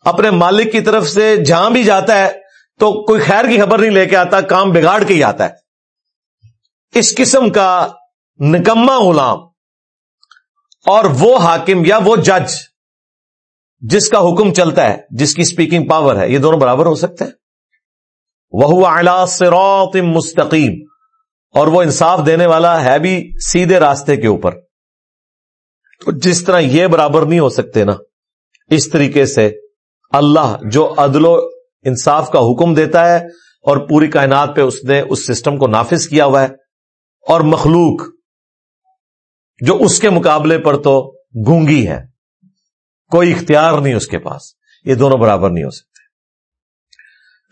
[SPEAKER 1] اپنے مالک کی طرف سے جہاں بھی جاتا ہے تو کوئی خیر کی خبر نہیں لے کے آتا، کام بگاڑ کے ہی آتا ہے۔ اس قسم کا نکما غلام اور وہ حاکم یا وہ جج جس کا حکم چلتا ہے، جس کی اسپیکنگ پاور ہے، یہ دونوں برابر ہو سکتے ہیں۔ وہ اعلی سروت مستقیم اور وہ انصاف دینے والا ہے بھی سیدھے راستے کے اوپر۔ تو جس طرح یہ برابر نہیں ہو سکتے نا، اس طریقے سے اللہ جو عدل و انصاف کا حکم دیتا ہے اور پوری کائنات پہ اس نے اس سسٹم کو نافذ کیا ہوا ہے۔ اور مخلوق جو اس کے مقابلے پر تو گونگی ہے، کوئی اختیار نہیں اس کے پاس، یہ دونوں برابر نہیں ہو سکتے۔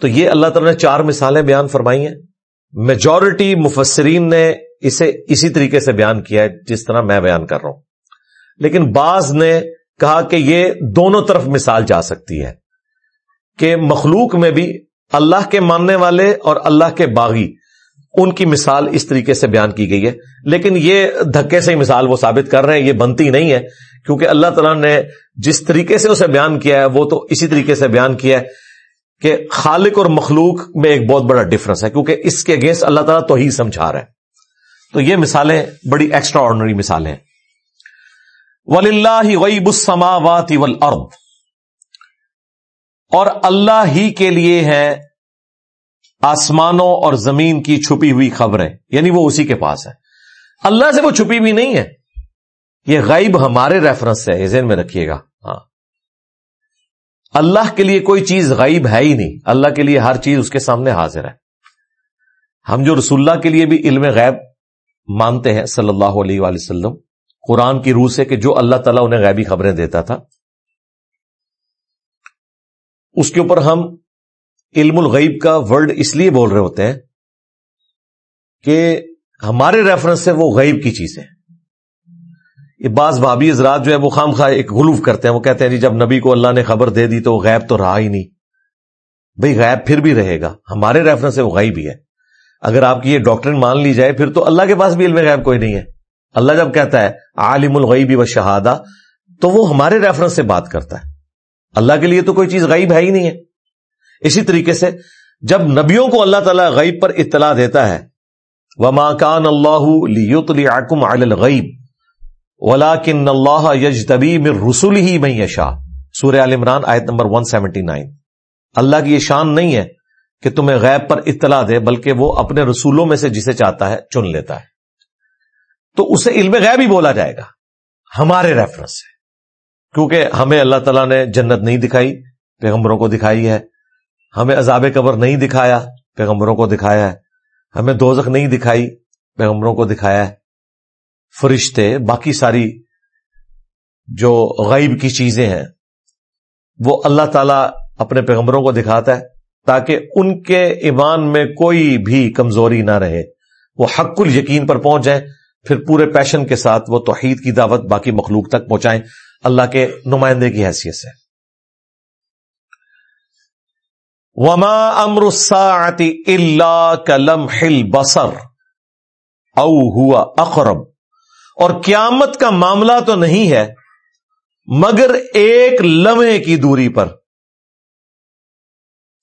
[SPEAKER 1] تو یہ اللہ تعالی نے چار مثالیں بیان فرمائی ہیں۔ میجورٹی مفسرین نے اسے اسی طریقے سے بیان کیا ہے جس طرح میں بیان کر رہا ہوں۔ لیکن بعض نے کہا کہ یہ دونوں طرف مثال جا سکتی ہے۔ کہ مخلوق میں بھی اللہ کے ماننے والے اور اللہ کے باغی، ان کی مثال اس طریقے سے بیان کی گئی ہے۔ لیکن یہ دھکے سے ہی مثال وہ ثابت کر رہے ہیں، یہ بنتی نہیں ہے۔ کیونکہ اللہ تعالیٰ نے جس طریقے سے اسے بیان کیا ہے، وہ تو اسی طریقے سے بیان کیا ہے کہ خالق اور مخلوق میں ایک بہت بڑا ڈفرنس ہے، کیونکہ اس کے اگینسٹ اللہ تعالیٰ تو ہی سمجھا رہا ہے تو یہ مثالیں بڑی ایکسٹرا آرڈنری مثالیں ولی اللہ وئی بسماوات ارد اور اللہ ہی کے لیے ہے آسمانوں اور زمین کی چھپی ہوئی خبریں۔ یعنی وہ اسی کے پاس ہے۔ اللہ سے وہ چھپی ہوئی نہیں ہے۔ یہ غیب ہمارے ریفرنس سے ذہن میں رکھیے گا۔ ہاں۔ اللہ کے لیے کوئی چیز غیب ہے ہی نہیں۔ اللہ کے لیے ہر چیز اس کے سامنے حاضر ہے۔ ہم جو رسول اللہ کے لیے بھی علم غیب مانتے ہیں صلی اللہ علیہ وآلہ وسلم، قرآن کی روح سے کہ جو اللہ تعالیٰ انہیں غیبی خبریں دیتا تھا اس کے اوپر ہم علم الغیب کا ورڈ اس لیے بول رہے ہوتے ہیں کہ ہمارے ریفرنس سے وہ غیب کی چیز ہے یہ بعض بھابی حضرات جو ہے وہ خام خواہ ایک غلوف کرتے ہیں، وہ کہتے ہیں جی جب نبی کو اللہ نے خبر دے دی تو وہ غیب تو رہا ہی نہیں۔ بھئی غیب پھر بھی رہے گا۔ ہمارے ریفرنس سے وہ غیب ہی ہے۔ اگر آپ کی یہ ڈاکٹر مان لی جائے، پھر تو اللہ کے پاس بھی علم غیب کوئی نہیں ہے۔ اللہ جب کہتا ہے عالم الغیبی و شہادہ، تو وہ ہمارے ریفرنس سے بات کرتا ہے۔ اللہ کے لیے تو کوئی چیز غیب ہے ہی نہیں ہے۔ اسی طریقے سے جب نبیوں کو اللہ تعالیٰ غیب پر اطلاع دیتا ہے وہ ماکان اللہ غیب ولا کن اللہ یج طبی مر رسول ہی میں یشا سورہ عال عمران آیت نمبر 179 اللہ کی یہ شان نہیں ہے کہ تمہیں غیب پر اطلاع دے، بلکہ وہ اپنے رسولوں میں سے جسے چاہتا ہے چن لیتا ہے۔ تو اسے علم غیب ہی بولا جائے گا۔ ہمارے ریفرنس سے کیونکہ ہمیں اللہ تعالیٰ نے جنت نہیں دکھائی، پیغمبروں کو دکھائی ہے۔ ہمیں عذاب قبر نہیں دکھایا، پیغمبروں کو دکھایا ہے۔ ہمیں دوزخ نہیں دکھائی، پیغمبروں کو دکھایا ہے۔ فرشتے، باقی ساری جو غیب کی چیزیں ہیں، وہ اللہ تعالیٰ اپنے پیغمبروں کو دکھاتا ہے تاکہ ان کے ایمان میں کوئی بھی کمزوری نہ رہے۔ وہ حق ال یقین پر پہنچ جائیں، پھر پورے پیشن کے ساتھ وہ توحید کی دعوت باقی مخلوق تک پہنچائیں۔ اللہ کے نمائندے کی حیثیت سے۔ وما امر اللہ کلم ہل بسر او ہوا اخرب اور قیامت کا معاملہ تو نہیں ہے، مگر ایک لمحے کی دوری پر۔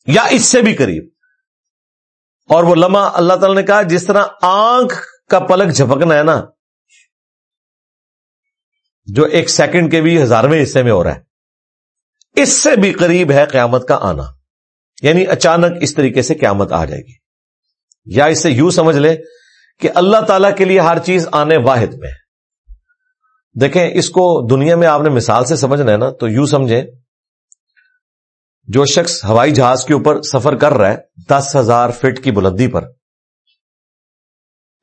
[SPEAKER 1] یا اس سے بھی قریب۔ اور وہ لمحہ اللہ تعالی نے کہا، جس طرح آنکھ کا پلک جھپکنا ہے نا جو ایک سیکنڈ کے بھی ہزارویں حصے میں ہو رہا ہے۔ اس سے بھی قریب ہے قیامت کا آنا۔ یعنی اچانک اس طریقے سے قیامت آ جائے گی۔ یا اسے یوں سمجھ لے کہ اللہ تعالی کے لیے ہر چیز آنے واحد میں۔ دیکھیں، اس کو دنیا میں آپ نے مثال سے سمجھنا ہے نا، تو یوں سمجھیں۔ جو شخص ہوائی جہاز کے اوپر سفر کر رہا ہے دس ہزار فٹ کی بلندی پر،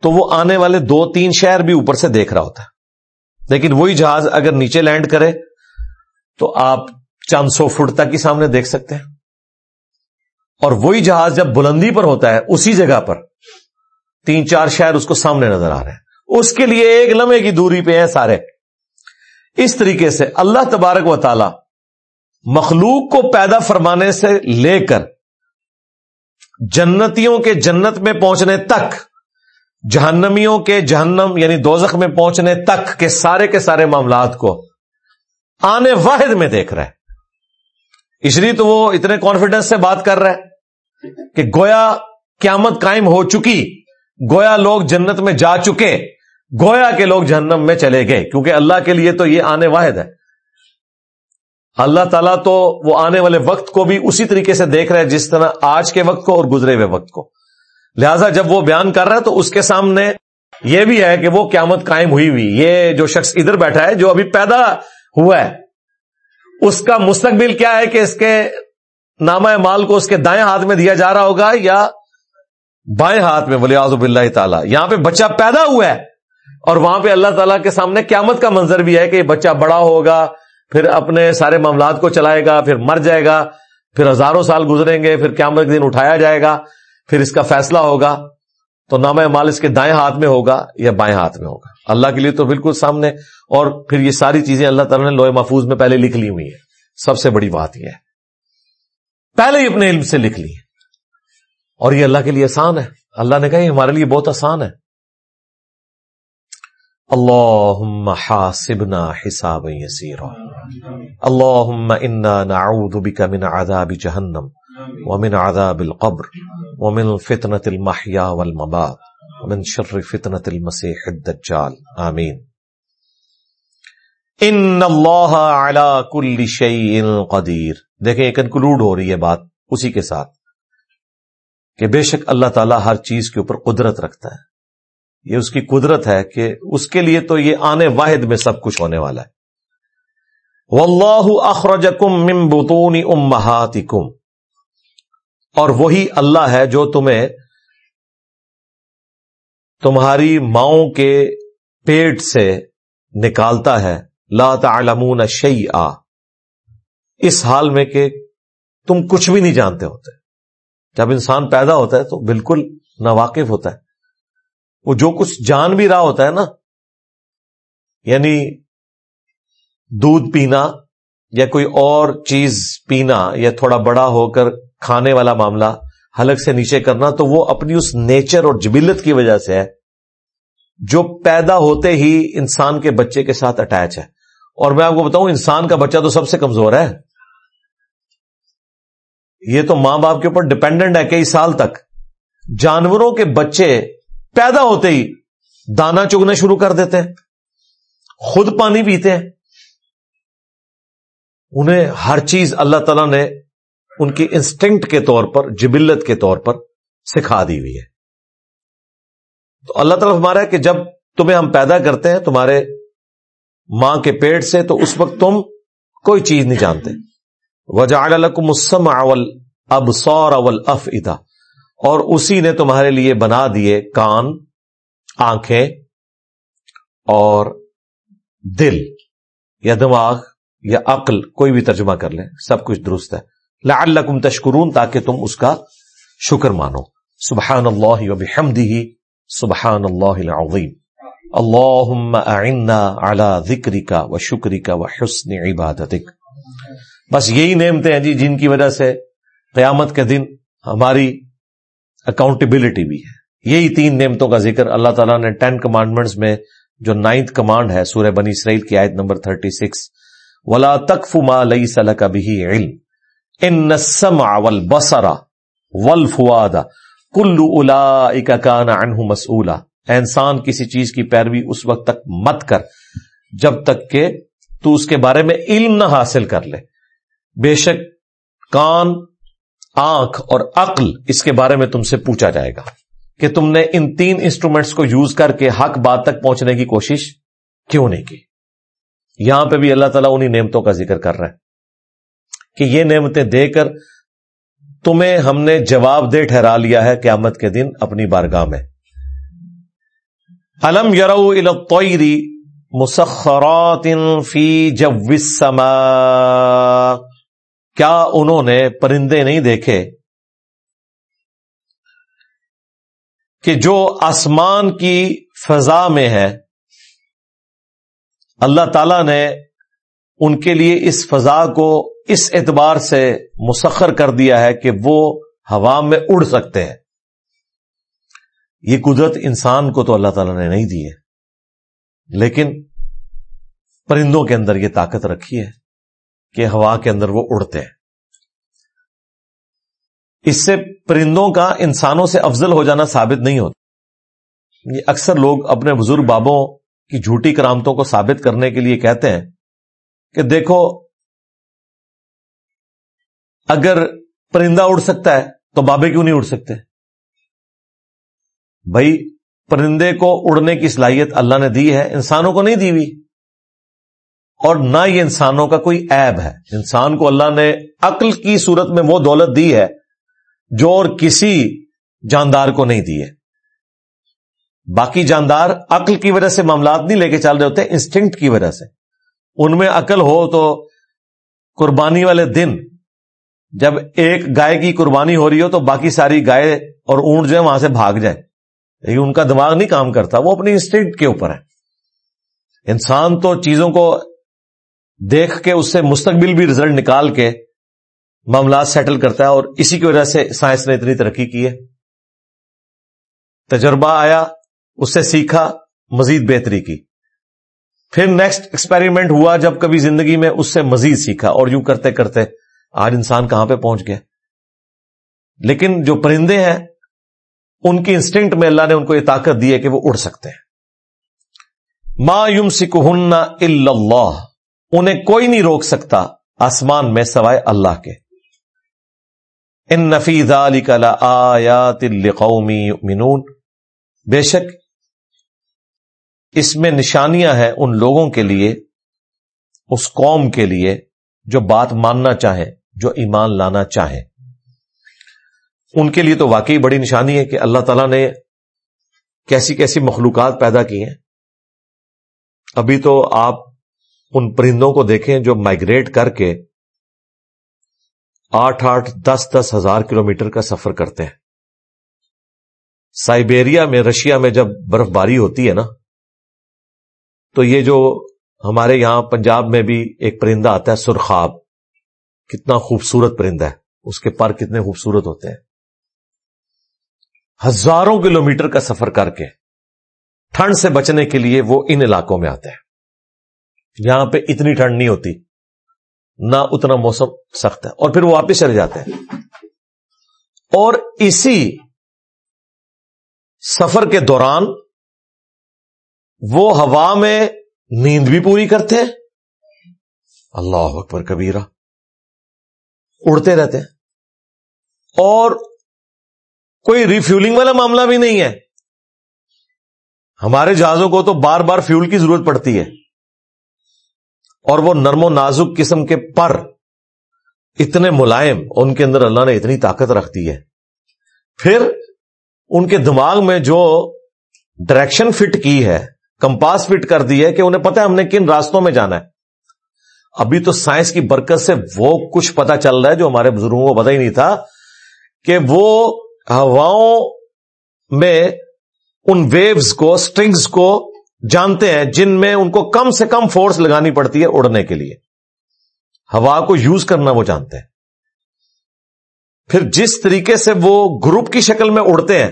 [SPEAKER 1] تو وہ آنے والے دو تین شہر بھی اوپر سے دیکھ رہا ہوتا ہے۔ لیکن وہی جہاز اگر نیچے لینڈ کرے تو آپ چند سو فٹ تک ہی سامنے دیکھ سکتے ہیں۔ اور وہی جہاز جب بلندی پر ہوتا ہے، اسی جگہ پر، تین چار شہر اس کو سامنے نظر آ رہے ہیں۔ اس کے لیے ایک لمحے کی دوری پہ ہیں سارے۔ اس طریقے سے اللہ تبارک و تعالی مخلوق کو پیدا فرمانے سے لے کر جنتیوں کے جنت میں پہنچنے تک جہنمیوں کے جہنم یعنی دوزخ میں پہنچنے تک کے سارے کے سارے معاملات کو آنے واحد میں دیکھ رہا ہے۔ اس لیے تو وہ اتنے کانفیڈنس سے بات کر رہا ہے کہ گویا قیامت قائم ہو چکی، گویا لوگ جنت میں جا چکے، گویا کے لوگ جہنم میں چلے گئے، کیونکہ اللہ کے لیے تو یہ آنے واحد ہے۔ اللہ تعالیٰ تو وہ آنے والے وقت کو بھی اسی طریقے سے دیکھ رہے ہیں جس طرح آج کے وقت کو اور گزرے ہوئے وقت کو۔ لہذا جب وہ بیان کر رہا ہے تو اس کے سامنے یہ بھی ہے کہ وہ قیامت قائم ہوئی ہوئی، یہ جو شخص ادھر بیٹھا ہے جو ابھی پیدا ہوا ہے، اس کا مستقبل کیا ہے کہ اس کے نامہ مال کو اس کے دائیں ہاتھ میں دیا جا رہا ہوگا یا بائیں ہاتھ میں ولی آزب اللہ تعالیٰ۔ یہاں پہ بچہ پیدا ہوا ہے اور وہاں پہ اللہ تعالیٰ کے سامنے قیامت کا منظر بھی ہے کہ یہ بچہ بڑا ہوگا، پھر اپنے سارے معاملات کو چلائے گا، پھر مر جائے گا، پھر ہزاروں سال گزریں گے، پھر قیامت کے دن اٹھایا جائے گا۔ پھر اس کا فیصلہ ہوگا تو نام مال اس کے دائیں ہاتھ میں ہوگا یا بائیں ہاتھ میں ہوگا؟ اللہ کے لیے تو بالکل سامنے اور پھر یہ ساری چیزیں اللہ تعالیٰ نے لوہے محفوظ میں پہلے لکھ لی ہوئی ہیں۔ سب سے بڑی بات یہ ہے۔ پہلے ہی اپنے علم سے لکھ لی۔ اور یہ اللہ کے لیے آسان ہے۔ اللہ نے کہا یہ ہمارے لیے بہت آسان ہے۔ اللهم حاسبنا حسابا يسيرا اللهم انا نعوذ بك من عذاب جهنم ومن عذاب القبر۔ ومن فتنة المحيا والممات ومن شر فتنة المسيح الدجال. آمين. ان اللہ على كل شيء قدیر دیکھیں، ایک انکلوڈ ہو رہی ہے بات اسی کے ساتھ کہ بے شک اللہ تعالیٰ ہر چیز کے اوپر قدرت رکھتا ہے۔ یہ اس کی قدرت ہے کہ اس کے لیے تو یہ آنے واحد میں سب کچھ ہونے والا ہے۔ واللہ اخرجکم من بطون امہاتکم اور وہی اللہ ہے جو تمہیں تمہاری ماؤں کے پیٹ سے نکالتا ہے۔ لا تعلمون شیئا۔ اس حال میں کہ تم کچھ بھی نہیں جانتے ہوتے۔ جب انسان پیدا ہوتا ہے تو بالکل ناواقف ہوتا ہے۔ وہ جو کچھ جان بھی رہا ہوتا ہے نا یعنی دودھ پینا یا کوئی اور چیز پینا یا تھوڑا بڑا ہو کر کھانے والا معاملہ حلق سے نیچے کرنا تو وہ اپنی اس نیچر اور جبلت کی وجہ سے ہے جو پیدا ہوتے ہی انسان کے بچے کے ساتھ اٹیچ ہے۔ اور میں آپ کو بتاؤں، انسان کا بچہ تو سب سے کمزور ہے۔ یہ تو ماں باپ کے اوپر ڈپینڈنٹ ہے کئی سال تک۔ جانوروں کے بچے پیدا ہوتے ہی دانا چگنے شروع کر دیتے ہیں، خود پانی پیتے ہیں۔ انہیں ہر چیز اللہ تعالی نے ان کی انسٹنکٹ کے طور پر، جبلت کے طور پر سکھا دی ہوئی ہے۔ تو اللہ تعالیٰ ہمارا کہ جب تمہیں ہم پیدا کرتے ہیں، تمہارے ماں کے پیٹ سے، تو اس وقت تم کوئی چیز نہیں جانتے۔ وجہ مسم اول اب سور اول اف ادا اور اسی نے تمہارے لیے بنا دیے کان، آنکھیں اور دل۔ یا دماغ یا عقل، کوئی بھی ترجمہ کر لیں، سب کچھ درست ہے۔ لعلکم تشکرون تاکہ تم اس کا شکر مانو۔ سبحان اللہ و سبحان اللہ العظیم۔ اللہم اعنا علی ذکرک و شکرک و حسن عبادتک۔ بس یہی نعمتیں ہیں جی جن کی وجہ سے قیامت کے دن ہماری اکاؤنٹیبلٹی بھی ہے۔ یہی تین نعمتوں کا ذکر اللہ تعالیٰ نے ٹین کمانڈمنٹس میں جو نائنتھ کمانڈ ہے سورہ بنی اسرائیل کی آیت نمبر تھرٹی سکس ولا تکف ما لئی سل کا بھی علم۔ ان نسم اول بسرا ول فوادا کلو الا کان انہ مسولا انسان کسی چیز کی پیروی اس وقت تک مت کر جب تک کہ تو اس کے بارے میں علم نہ حاصل کر لے۔ بے شک کان، آنکھ اور عقل اس کے بارے میں تم سے پوچھا جائے گا کہ تم نے ان تین انسٹرومنٹس کو یوز کر کے حق بات تک پہنچنے کی کوشش کیوں نہیں کی؟ یہاں پہ بھی اللہ تعالیٰ انہیں نعمتوں کا ذکر کر رہا ہے۔ کہ یہ نعمتیں دے کر تمہیں ہم نے جواب دے ٹھہرا لیا ہے قیامت کے دن اپنی بارگاہ میں۔ الم یروری مسخرات فی السماء کیا انہوں نے پرندے نہیں دیکھے؟ کہ جو آسمان کی فضا میں ہے۔ اللہ تعالی نے ان کے لیے اس فضا کو اس اعتبار سے مسخر کر دیا ہے کہ وہ ہوا میں اڑ سکتے ہیں۔ یہ قدرت انسان کو تو اللہ تعالی نے نہیں دی ہے، لیکن پرندوں کے اندر یہ طاقت رکھی ہے کہ ہوا کے اندر وہ اڑتے ہیں۔ اس سے پرندوں کا انسانوں سے افضل ہو جانا ثابت نہیں ہوتا۔ یہ اکثر لوگ اپنے بزرگ بابوں کی جھوٹی کرامتوں کو ثابت کرنے کے لیے کہتے ہیں کہ دیکھو اگر پرندہ اڑ سکتا ہے تو بابے کیوں نہیں اڑ سکتے؟ بھائی، پرندے کو اڑنے کی صلاحیت اللہ نے دی ہے، انسانوں کو نہیں دی ہوئی۔ اور نہ یہ انسانوں کا کوئی عیب ہے۔ انسان کو اللہ نے عقل کی صورت میں وہ دولت دی ہے جو اور کسی جاندار کو نہیں دی ہے۔ باقی جاندار عقل کی وجہ سے معاملات نہیں لے کے چل رہے ہوتے، انسٹنکٹ کی وجہ سے۔ ان میں عقل ہو تو قربانی والے دن جب ایک گائے کی قربانی ہو رہی ہو تو باقی ساری گائے اور اونٹ جو ہے وہاں سے بھاگ جائے لیکن ان کا دماغ نہیں کام کرتا، وہ اپنی انسٹنکٹ کے اوپر ہے انسان تو چیزوں کو دیکھ کے اس سے مستقبل بھی رزلٹ نکال کے معاملات سیٹل کرتا ہے اور اسی کی وجہ سے سائنس نے اتنی ترقی کی ہے۔ تجربہ آیا، اس سے سیکھا، مزید بہتری کی۔ پھر نیکسٹ ایکسپیریمنٹ ہوا جب کبھی زندگی میں اس سے مزید سیکھا اور یوں کرتے کرتے آج انسان کہاں پہ پہنچ گیا۔ لیکن جو پرندے ہیں، ان کی انسٹنکٹ میں اللہ نے ان کو یہ طاقت دی ہے کہ وہ اڑ سکتے ہیں۔ ما یم سکھن اللہ انہیں کوئی نہیں روک سکتا آسمان میں سوائے اللہ کے۔ ان نفیز علی کلا آیا قومی منون بے شک، اس میں نشانیاں ہیں ان لوگوں کے لیے، اس قوم کے لیے جو بات ماننا چاہے۔ جو ایمان لانا چاہے ان کے لیے تو واقعی بڑی نشانی ہے کہ اللہ تعالیٰ نے کیسی کیسی مخلوقات پیدا کی ہیں۔ ابھی تو آپ ان پرندوں کو دیکھیں جو مائگریٹ کر کے آٹھ آٹھ دس دس ہزار کلو کا سفر کرتے ہیں۔ سائبیریا میں، رشیا میں جب برف باری ہوتی ہے نا، تو یہ جو ہمارے یہاں پنجاب میں بھی ایک پرندہ آتا ہے سرخاب کتنا خوبصورت پرندہ ہے۔ اس کے پر کتنے خوبصورت ہوتے ہیں۔ ہزاروں کلومیٹر کا سفر کر کے ٹھنڈ سے بچنے کے لیے وہ ان علاقوں میں آتے ہیں۔ یہاں پہ اتنی ٹھنڈ نہیں ہوتی، نہ اتنا موسم سخت ہے۔ اور پھر وہ واپس چلے جاتے ہیں۔ اور اسی سفر کے دوران وہ ہوا میں نیند بھی پوری کرتے ہیں۔ اللہ اکبر کبیرہ۔ اڑتے رہتے ہیں۔ اور کوئی ریفیولنگ والا معاملہ بھی نہیں ہے۔ ہمارے جہازوں کو تو بار بار فیول کی ضرورت پڑتی ہے۔ اور وہ نرم و نازک قسم کے پر اتنے ملائم، ان کے اندر اللہ نے اتنی طاقت رکھ دی ہے۔ پھر ان کے دماغ میں جو ڈائریکشن فٹ کی ہے کمپاس فٹ کر دی ہے کہ انہیں پتا ہے ہم نے کن راستوں میں جانا ہے۔ ابھی تو سائنس کی برکت سے وہ کچھ پتا چل رہا ہے جو ہمارے بزرگوں کو پتا ہی نہیں تھا، کہ وہ ہواؤں میں ان ویوز کو اسٹرنگس کو جانتے ہیں، جن میں ان کو کم سے کم فورس لگانی پڑتی ہے اڑنے کے لیے۔ ہوا کو یوز کرنا وہ جانتے ہیں۔ پھر جس طریقے سے وہ گروپ کی شکل میں اڑتے ہیں،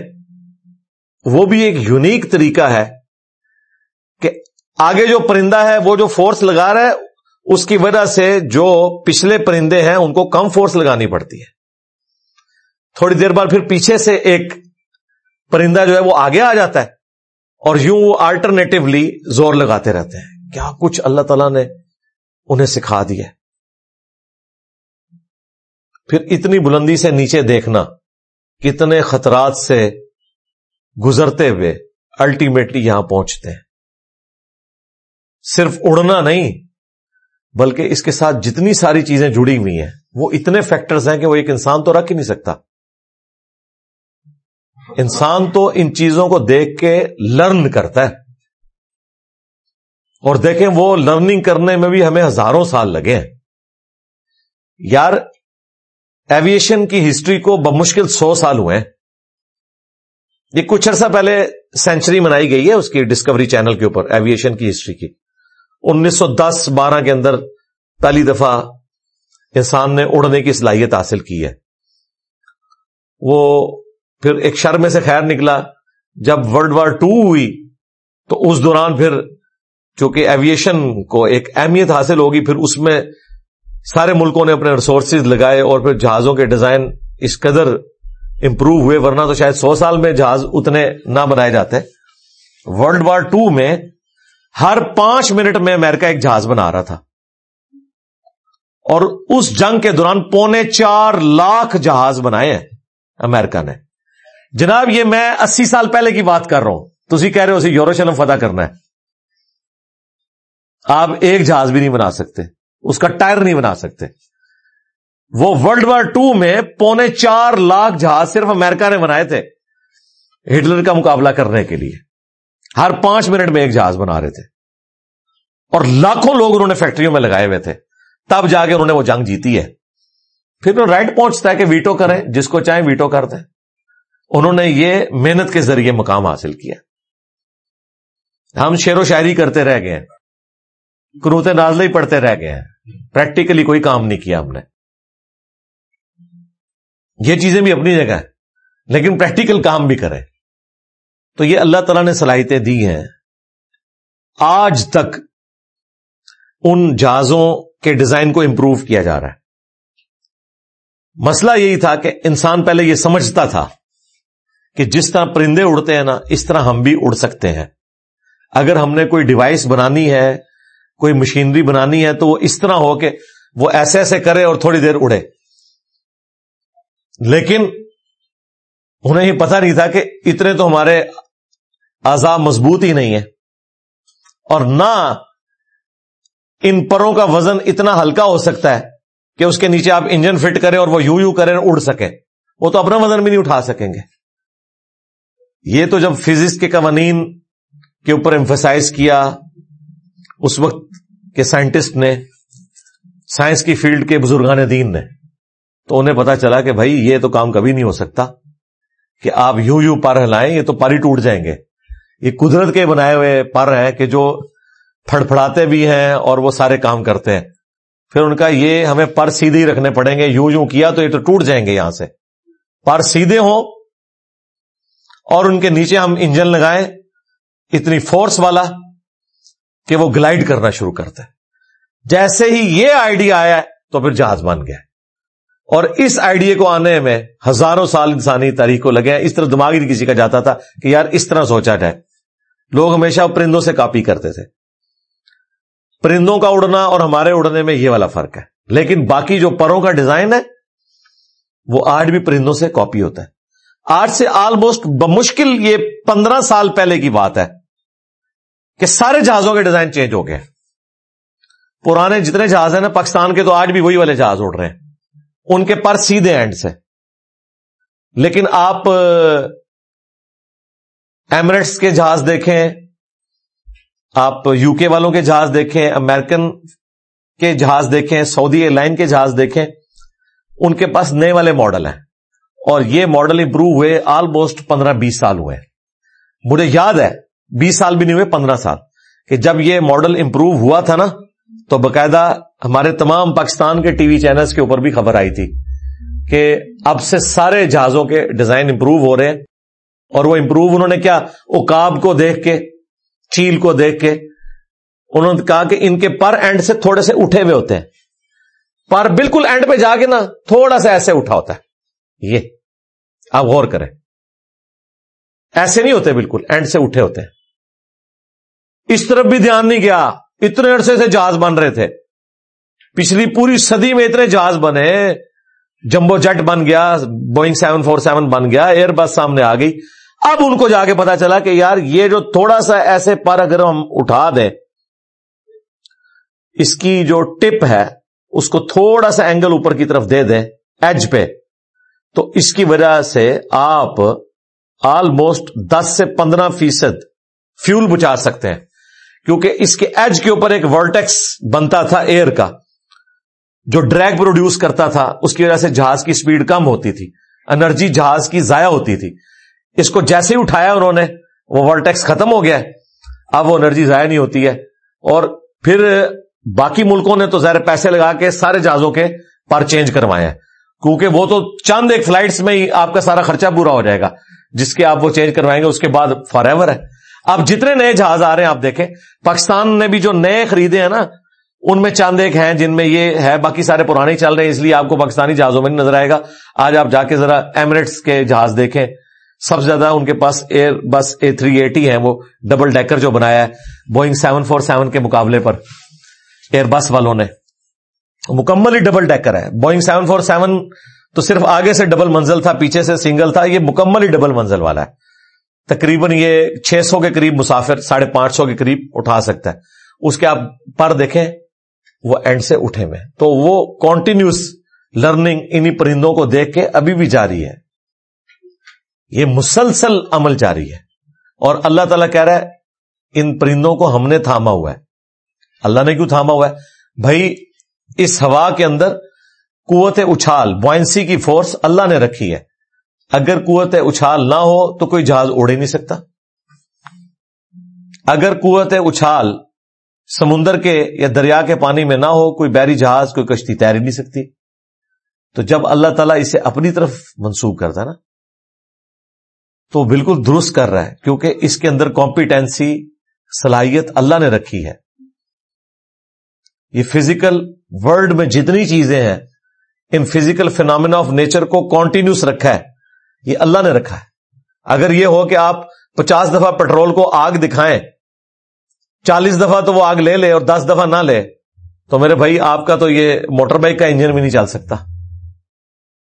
[SPEAKER 1] وہ بھی ایک یونیک طریقہ ہے کہ آگے جو پرندہ ہے، وہ جو فورس لگا رہا ہے اس کی وجہ سے جو پچھلے پرندے ہیں، ان کو کم فورس لگانی پڑتی ہے۔ تھوڑی دیر بعد پھر پیچھے سے ایک پرندہ جو ہے، وہ آگے آ جاتا ہے اور یوں وہ آلٹرنیٹولی زور لگاتے رہتے ہیں۔ کیا کچھ اللہ تعالیٰ نے انہیں سکھا دیا پھر اتنی بلندی سے نیچے دیکھنا، کتنے خطرات سے گزرتے ہوئے الٹیمیٹلی یہاں پہنچتے ہیں۔ صرف اڑنا نہیں بلکہ اس کے ساتھ جتنی ساری چیزیں جڑی ہوئی ہیں، وہ اتنے فیکٹرز ہیں کہ وہ ایک انسان تو رکھ ہی نہیں سکتا۔ انسان تو ان چیزوں کو دیکھ کے لرن کرتا ہے۔ اور دیکھیں، وہ لرننگ کرنے میں بھی ہمیں ہزاروں سال لگے ہیں۔ یار ایویشن کی ہسٹری کو بمشکل سو سال ہوئے ہیں۔ یہ کچھ عرصہ پہلے سینچری منائی گئی ہے اس کی ڈسکوری چینل کے اوپر ایویشن کی ہسٹری کی۔ انیس سو دس بارہ کے اندر پہلی دفعہ انسان نے اڑنے کی صلاحیت حاصل کی ہے۔ وہ پھر ایک شر میں سے خیر نکلا۔ جب ورلڈ وار ٹو ہوئی تو اس دوران پھر چونکہ ایویشن کو ایک اہمیت حاصل ہوگی، پھر اس میں سارے ملکوں نے اپنے ریسورسز لگائے اور پھر جہازوں کے ڈیزائن اس قدر امپروو ہوئے، ورنہ تو شاید سو سال میں جہاز اتنے نہ بنائے جاتے۔ ورلڈ وار ٹو میں ہر پانچ منٹ میں امریکہ ایک جہاز بنا رہا تھا۔ اور اس جنگ کے دوران پونے چار لاکھ جہاز بنائے ہیں امریکہ نے۔ جناب، یہ میں اسی سال پہلے کی بات کر رہا ہوں۔ تھی کہہ رہے ہو اسے یوروشلم فتح کرنا ہے۔ آپ ایک جہاز بھی نہیں بنا سکتے۔ اس کا ٹائر نہیں بنا سکتے۔ وہ ورلڈ وار ٹو میں پونے چار لاکھ جہاز صرف امریکہ نے بنائے تھے۔ ہٹلر کا مقابلہ کرنے کے لیے۔ ہر پانچ منٹ میں ایک جہاز بنا رہے تھے۔ اور لاکھوں لوگ انہوں نے فیکٹریوں میں لگائے ہوئے تھے۔ تب جا کے انہوں نے وہ جنگ جیتی ہے۔ پھر رائٹ پہنچتا ہے کہ ویٹو کریں، جس کو چاہیں ویٹو کرتے ہیں انہوں نے یہ محنت کے ذریعے مقام حاصل کیا۔ ہم شعر و شاعری کرتے رہ گئے کروتے نازلے ہی پڑھتے رہ گئے ہیں۔ پریکٹیکلی کوئی کام نہیں کیا ہم نے۔ یہ چیزیں بھی اپنی جگہ ہے لیکن پریکٹیکل کام بھی کریں۔ تو یہ اللہ تعالیٰ نے صلاحیتیں دی ہیں۔ آج تک ان جہازوں کے ڈیزائن کو امپروو کیا جا رہا ہے۔ مسئلہ یہی تھا کہ انسان پہلے یہ سمجھتا تھا کہ جس طرح پرندے اڑتے ہیں نا، اس طرح ہم بھی اڑ سکتے ہیں۔ اگر ہم نے کوئی ڈیوائس بنانی ہے، کوئی مشینری بنانی ہے تو وہ اس طرح ہو کہ وہ ایسے ایسے کرے اور تھوڑی دیر اڑے۔ لیکن انہیں یہ پتا نہیں تھا کہ اتنے تو ہمارے آزاد مضبوط ہی نہیں ہے اور نہ ان پروں کا وزن اتنا ہلکا ہو سکتا ہے کہ اس کے نیچے آپ انجن فٹ کریں اور وہ یوں یوں کریں اڑ سکے وہ تو اپنا وزن بھی نہیں اٹھا سکیں گے۔ یہ تو جب فزکس کے قوانین کے اوپر امفسائز کیا، اس وقت کے سائنٹسٹ نے سائنس کی فیلڈ کے بزرگان دین نے، تو انہیں پتا چلا کہ بھائی یہ تو کام کبھی نہیں ہو سکتا۔ کہ آپ یوں یوں پر ہلائیں، یہ تو پر ہی ٹوٹ جائیں گے۔ یہ قدرت کے بنائے ہوئے پر ہیں کہ جو پھڑ پھڑاتے بھی ہیں اور وہ سارے کام کرتے ہیں۔ پھر ان کا یہ ہمیں پر سیدھے ہی رکھنے پڑیں گے۔ یوں یوں کیا تو یہ تو ٹوٹ جائیں گے یہاں سے۔ پر سیدھے ہوں اور ان کے نیچے ہم انجن لگائیں، اتنی فورس والا کہ وہ گلائڈ کرنا شروع کرتا ہے جیسے ہی یہ آئیڈیا آیا تو پھر جہاز بن گیا۔ اور اس آئیڈیا کو آنے میں ہزاروں سال انسانی تاریخ کو لگے اس طرح دماغی نہیں کسی کا جاتا تھا کہ یار اس طرح سوچا جائے۔ لوگ ہمیشہ پرندوں سے کاپی کرتے تھے۔ پرندوں کا اڑنا اور ہمارے اڑنے میں یہ والا فرق ہے۔ لیکن باقی جو پروں کا ڈیزائن ہے، وہ آج بھی پرندوں سے کاپی ہوتا ہے۔ آج سے آلموسٹ بمشکل یہ پندرہ سال پہلے کی بات ہے کہ سارے جہازوں کے ڈیزائن چینج ہو گئے۔ پرانے جتنے جہاز ہیں نا، پاکستان کے تو آج بھی وہی والے جہاز اڑ رہے ہیں۔ ان کے پر سیدھے اینڈ سے۔ لیکن آپ ایمریٹس کے جہاز دیکھیں، آپ یو کے والوں کے جہاز دیکھیں امیرکن کے جہاز دیکھیں، سعودی ایئر لائن کے جہاز دیکھیں، ان کے پاس نئے والے ماڈل ہیں۔ اور یہ ماڈل امپروو ہوئے آلموسٹ پندرہ بیس سال ہوئے۔ مجھے یاد ہے، بیس سال بھی نہیں ہوئے، پندرہ سال۔ کہ جب یہ ماڈل امپروو ہوا تھا نا تو باقاعدہ ہمارے تمام پاکستان کے ٹی وی چینلز کے اوپر بھی خبر آئی تھی کہ اب سے سارے جہازوں کے ڈیزائن امپروو ہو رہے ہیں اور وہ امپروو انہوں نے کیا اکاب کو دیکھ کے، چیل کو دیکھ کے۔ انہوں نے کہا کہ ان کے پر اینڈ سے تھوڑے سے اٹھے ہوئے ہوتے ہیں۔ پر بالکل اینڈ پہ جا کے نا تھوڑا سا ایسے اٹھا ہوتا ہے۔ یہ، آپ غور کریں۔ ایسے نہیں ہوتے بالکل، اینڈ سے اٹھے ہوتے ہیں۔ اس طرف بھی دھیان نہیں گیا۔ اتنے عرصے سے جہاز بن رہے تھے۔ پچھلی پوری صدی میں اتنے جہاز بنے۔ جمبو جٹ بن گیا، بوئنگ سیون فور سیون بن گیا ایئر بس سامنے آ گئی۔ اب ان کو جا کے پتا چلا کہ یار یہ جو تھوڑا سا ایسے پر اگر ہم اٹھا دیں، اس کی جو ٹپ ہے، اس کو تھوڑا سا اینگل اوپر کی طرف دے دیں، ایج پہ۔ تو اس کی وجہ سے آپ آلموسٹ دس سے پندرہ فیصد فیول بچا سکتے ہیں۔ کیونکہ اس کے ایج کے اوپر ایک ورٹیکس بنتا تھا ایئر کا، جو ڈریگ پروڈیوس کرتا تھا، اس کی وجہ سے جہاز کی سپیڈ کم ہوتی تھی، انرجی جہاز کی ضائع ہوتی تھی۔ اس کو جیسے ہی اٹھایا انہوں نے، وہ ورٹیکس ختم ہو گیا۔ ہے اب وہ انرجی ضائع نہیں ہوتی ہے۔ اور پھر باقی ملکوں نے تو ظاہر پیسے لگا کے سارے جہازوں کے پر چینج کروائے ہیں۔ کیونکہ وہ تو چند ایک فلائٹس میں ہی آپ کا سارا خرچہ پورا ہو جائے گا، جس کے آپ وہ چینج کروائیں گے، اس کے بعد فار ایور ہے۔ اب جتنے نئے جہاز آ رہے ہیں، آپ دیکھیں، پاکستان نے بھی جو نئے خریدے ہیں نا، ان میں چاند ایک ہیں جن میں یہ ہے، باقی سارے پرانے چل رہے ہیں، اس لیے آپ کو پاکستانی جہازوں میں نہیں نظر آئے گا۔ آج آپ جا کے ذرا ایمریٹس کے جہاز دیکھیں۔ سب سے زیادہ ان کے پاس ایئر بس اے تھری ایٹی ہے وہ ڈبل ڈیکر جو بنایا ہے بوئنگ سیون فور سیون کے مقابلے پر۔ ایئر بس والوں نے۔ مکمل ہی ڈبل ڈیکر ہے۔ بوئنگ سیون فور سیون تو صرف آگے سے ڈبل منزل تھا، پیچھے سے سنگل تھا، یہ مکمل ہی ڈبل منزل والا ہے۔ تقریباً یہ چھ سو کے قریب مسافر، ساڑھے پانچ سو کے قریب اٹھا سکتا ہے۔ اس کے آپ پر دیکھیں، وہ اینڈ سے اٹھے ہوئے تو وہ کانٹینیوس لرننگ انہی پرندوں کو دیکھ کے ابھی بھی جاری ہے۔ یہ مسلسل عمل جاری ہے۔ اور اللہ تعالیٰ کہہ رہا ہے، ان پرندوں کو ہم نے تھاما ہوا ہے۔ اللہ نے کیوں تھاما ہوا ہے؟ بھائی، اس ہوا کے اندر قوت اچھال بوائنسی کی فورس اللہ نے رکھی ہے۔ اگر قوت اچھال نہ ہو تو کوئی جہاز اڑ ہی نہیں سکتا۔ اگر قوت اچھال سمندر کے یا دریا کے پانی میں نہ ہو، کوئی بحری جہاز، کوئی کشتی تیر ہی نہیں سکتی۔ تو جب اللہ تعالیٰ اسے اپنی طرف منسوخ کرتا نا، تو بالکل درست کر رہا ہے، کیونکہ اس کے اندر کمپیٹنسی صلاحیت اللہ نے رکھی ہے۔ یہ فزیکل ورلڈ میں جتنی چیزیں ہیں، ان فزیکل فینامنا آف نیچر کو کانٹینیوس رکھا ہے۔ یہ اللہ نے رکھا ہے۔ اگر یہ ہو کہ آپ پچاس دفعہ پیٹرول کو آگ دکھائیں، چالیس دفعہ تو وہ آگ لے لے اور دس دفعہ نہ لے، تو میرے بھائی آپ کا تو یہ موٹر بائک کا انجن بھی نہیں چل سکتا۔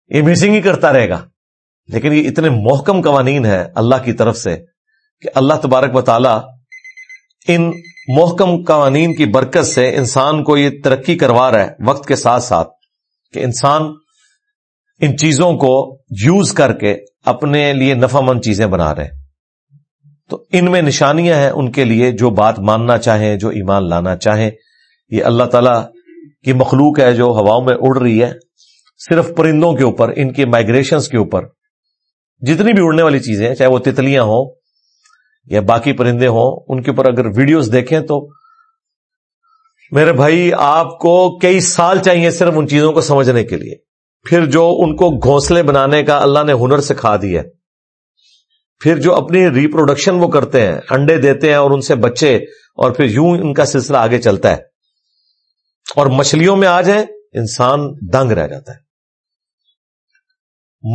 [SPEAKER 1] یہ مسنگ ہی کرتا رہے گا۔ لیکن یہ اتنے محکم قوانین ہے اللہ کی طرف سے کہ اللہ تبارک و تعالی ان محکم قوانین کی برکت سے انسان کو یہ ترقی کروا رہا ہے وقت کے ساتھ ساتھ کہ انسان ان چیزوں کو یوز کر کے اپنے لیے نفع مند چیزیں بنا رہے ہیں۔ تو ان میں نشانیاں ہیں ان کے لیے جو بات ماننا چاہیں، جو ایمان لانا چاہیں۔ یہ اللہ تعالی کی مخلوق ہے جو ہواؤں میں اڑ رہی ہے، صرف پرندوں کے اوپر، ان کی مائگریشنس کے اوپر۔ جتنی بھی اڑنے والی چیزیں چاہے وہ تتلیاں ہوں یا باقی پرندے ہوں، ان کے اوپر اگر ویڈیوز دیکھیں تو میرے بھائی، آپ کو کئی سال چاہیے صرف ان چیزوں کو سمجھنے کے لیے۔ پھر جو ان کو گھونسلے بنانے کا اللہ نے ہنر سکھا دیا پھر جو اپنی ریپروڈکشن وہ کرتے ہیں، انڈے دیتے ہیں اور ان سے بچے، اور پھر یوں ان کا سلسلہ آگے چلتا ہے۔ اور مچھلیوں میں آ جائیں، انسان دنگ رہ جاتا ہے۔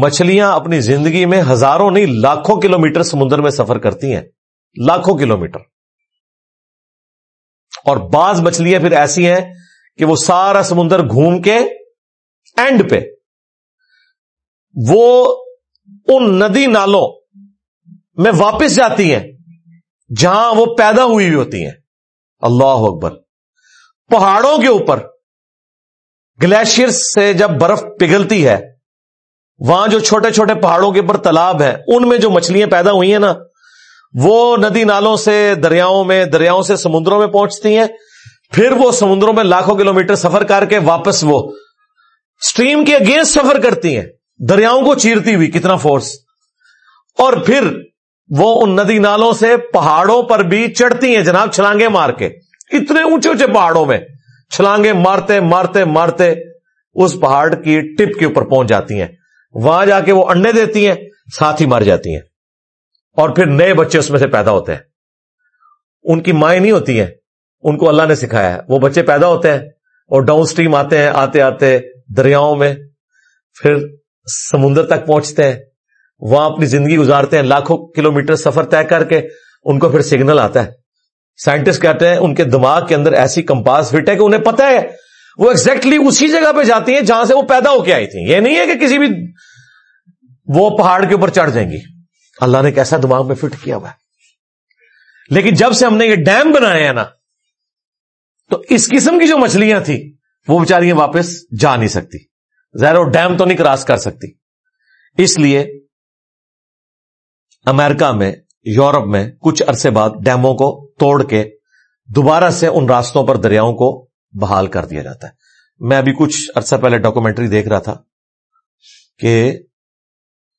[SPEAKER 1] مچھلیاں اپنی زندگی میں ہزاروں نہیں، لاکھوں کلومیٹر سمندر میں سفر کرتی ہیں۔ لاکھوں کلومیٹر۔ اور بعض مچھلیاں پھر ایسی ہیں کہ وہ سارا سمندر گھوم کے اینڈ پہ۔ وہ ان ندی نالوں میں واپس جاتی ہیں جہاں وہ پیدا ہوئی ہوئی ہوتی ہیں۔ اللہ اکبر۔ پہاڑوں کے اوپر گلیشیئر سے جب برف پگھلتی ہے، وہاں جو چھوٹے چھوٹے پہاڑوں کے اوپر تالاب ہیں ان میں جو مچھلیاں پیدا ہوئی ہیں نا، وہ ندی نالوں سے دریاؤں میں، دریاؤں سے سمندروں میں پہنچتی ہیں۔ پھر وہ سمندروں میں لاکھوں کلومیٹر سفر کر کے واپس وہ اسٹریم کے اگینسٹ سفر کرتی ہیں۔ دریاؤں کو چیرتی ہوئی، کتنا فورس اور پھر وہ ان ندی نالوں سے پہاڑوں پر بھی چڑھتی ہیں۔ جناب چھلانگے مار کے۔ اتنے اونچے اونچے پہاڑوں میں چھلانگے مارتے مارتے مارتے اس پہاڑ کی ٹپ کے اوپر پہنچ جاتی ہیں۔ وہاں جا کے وہ انڈے دیتی ہیں، ساتھ ہی مار جاتی ہیں۔ اور پھر نئے بچے اس میں سے پیدا ہوتے ہیں۔ ان کی مائیں نہیں ہوتی ہیں، ان کو اللہ نے سکھایا ہے۔ وہ بچے پیدا ہوتے ہیں اور ڈاؤن اسٹریم آتے ہیں، آتے آتے دریاؤں میں۔ پھر سمندر تک پہنچتے ہیں، وہاں اپنی زندگی گزارتے ہیں، لاکھوں کلومیٹر سفر طے کر کے ان کو پھر سگنل آتا ہے۔ سائنٹسٹ کہتے ہیں ان کے دماغ کے اندر ایسی کمپاس فٹ ہے کہ انہیں پتہ ہے، وہ ایگزیکٹلی اسی جگہ پہ جاتی ہیں جہاں سے وہ پیدا ہو کے آئی تھی یہ نہیں ہے کہ کسی بھی وہ پہاڑ کے اوپر چڑھ جائیں گی۔ اللہ نے کیسا دماغ میں فٹ کیا ہوا ہے۔ لیکن جب سے ہم نے یہ ڈیم بنایا ہے نا، تو اس قسم کی جو مچھلیاں تھیں، وہ بیچاریاں واپس جا نہیں سکتی۔ ظاہر ڈیم تو نہیں کراس کر سکتی۔ اس لیے امریکہ میں، یورپ میں کچھ عرصے بعد ڈیموں کو توڑ کے دوبارہ سے ان راستوں پر دریاؤں کو بحال کر دیا جاتا ہے۔ میں ابھی کچھ عرصہ پہلے ڈاکومنٹری دیکھ رہا تھا کہ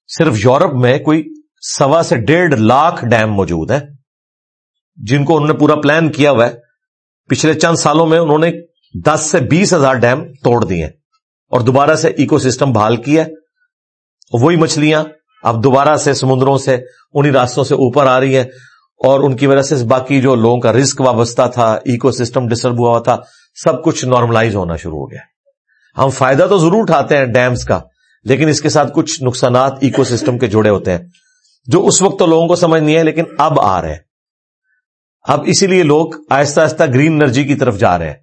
[SPEAKER 1] صرف یورپ میں کوئی سوا سے ڈیڑھ لاکھ ڈیم موجود ہے جن کو انہوں نے پورا پلان کیا ہوا ہے۔ پچھلے چند سالوں میں انہوں نے دس سے بیس ہزار ڈیم توڑ دیے اور دوبارہ سے ایکو سسٹم بحال کیا وہی مچھلیاں اب دوبارہ سے سمندروں سے انہی راستوں سے اوپر آ رہی ہیں اور ان کی وجہ سے باقی جو لوگوں کا رسک وابستہ تھا ایکو سسٹم ڈسٹرب ہوا تھا، سب کچھ نارملائز ہونا شروع ہو گیا۔ ہم فائدہ تو ضرور اٹھاتے ہیں ڈیمز کا، لیکن اس کے ساتھ کچھ نقصانات ایکو سسٹم کے جڑے ہوتے ہیں، جو اس وقت تو لوگوں کو سمجھ نہیں ہے، لیکن اب آ رہے ہیں۔ اب اسی لیے لوگ آہستہ آہستہ گرین انرجی کی طرف جا رہے ہیں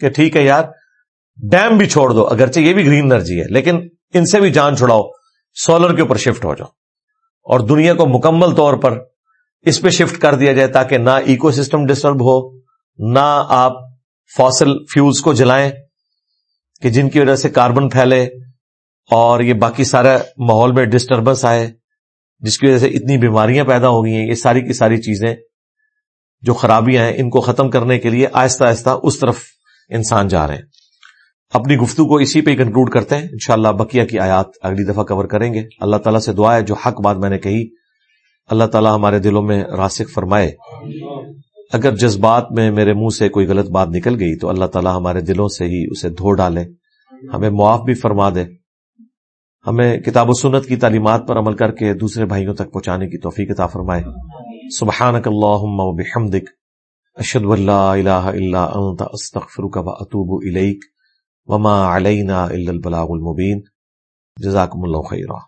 [SPEAKER 1] کہ ٹھیک ہے یار ڈیم بھی چھوڑ دو، اگرچہ یہ بھی گرین انرجی ہے، لیکن ان سے بھی جان چھڑاؤ، سولر کے اوپر شفٹ ہو جاؤ۔ اور دنیا کو مکمل طور پر اس پہ شفٹ کر دیا جائے تاکہ نہ ایکو سسٹم ڈسٹرب ہو، نہ آپ فاسل فیوز کو جلائیں کہ جن کی وجہ سے کاربن پھیلے اور یہ باقی سارا ماحول میں ڈسٹربنس آئے، جس کی وجہ سے اتنی بیماریاں پیدا ہو گئی ہیں، یہ ساری کی ساری چیزیں جو خرابیاں ہیں، ان کو ختم کرنے کے لیے آہستہ آہستہ اس طرف انسان جا رہے ہیں۔ اپنی گفتگو کو اسی پہ کنکلوڈ کرتے ہیں۔ انشاءاللہ بقیہ کی آیات اگلی دفعہ کور کریں گے۔ اللہ تعالیٰ سے دعا ہے، جو حق بات میں نے کہی، اللہ تعالیٰ ہمارے دلوں میں راسک فرمائے۔ اگر جذبات میں میرے منہ سے کوئی غلط بات نکل گئی، تو اللہ تعالیٰ ہمارے دلوں سے ہی اسے دھو ڈالے ہمیں معاف بھی فرما دے۔ ہمیں کتاب و سنت کی تعلیمات پر عمل کر کے دوسرے بھائیوں تک پہنچانے کی توفیق عطا فرمائے۔ سبحانک اللہم و بحمدک، اشہد واللہ الہ الا انت، استغفرک و اتوب الیک۔ وما علینا الا البلاغ المبین جزاکم اللہ خیرہ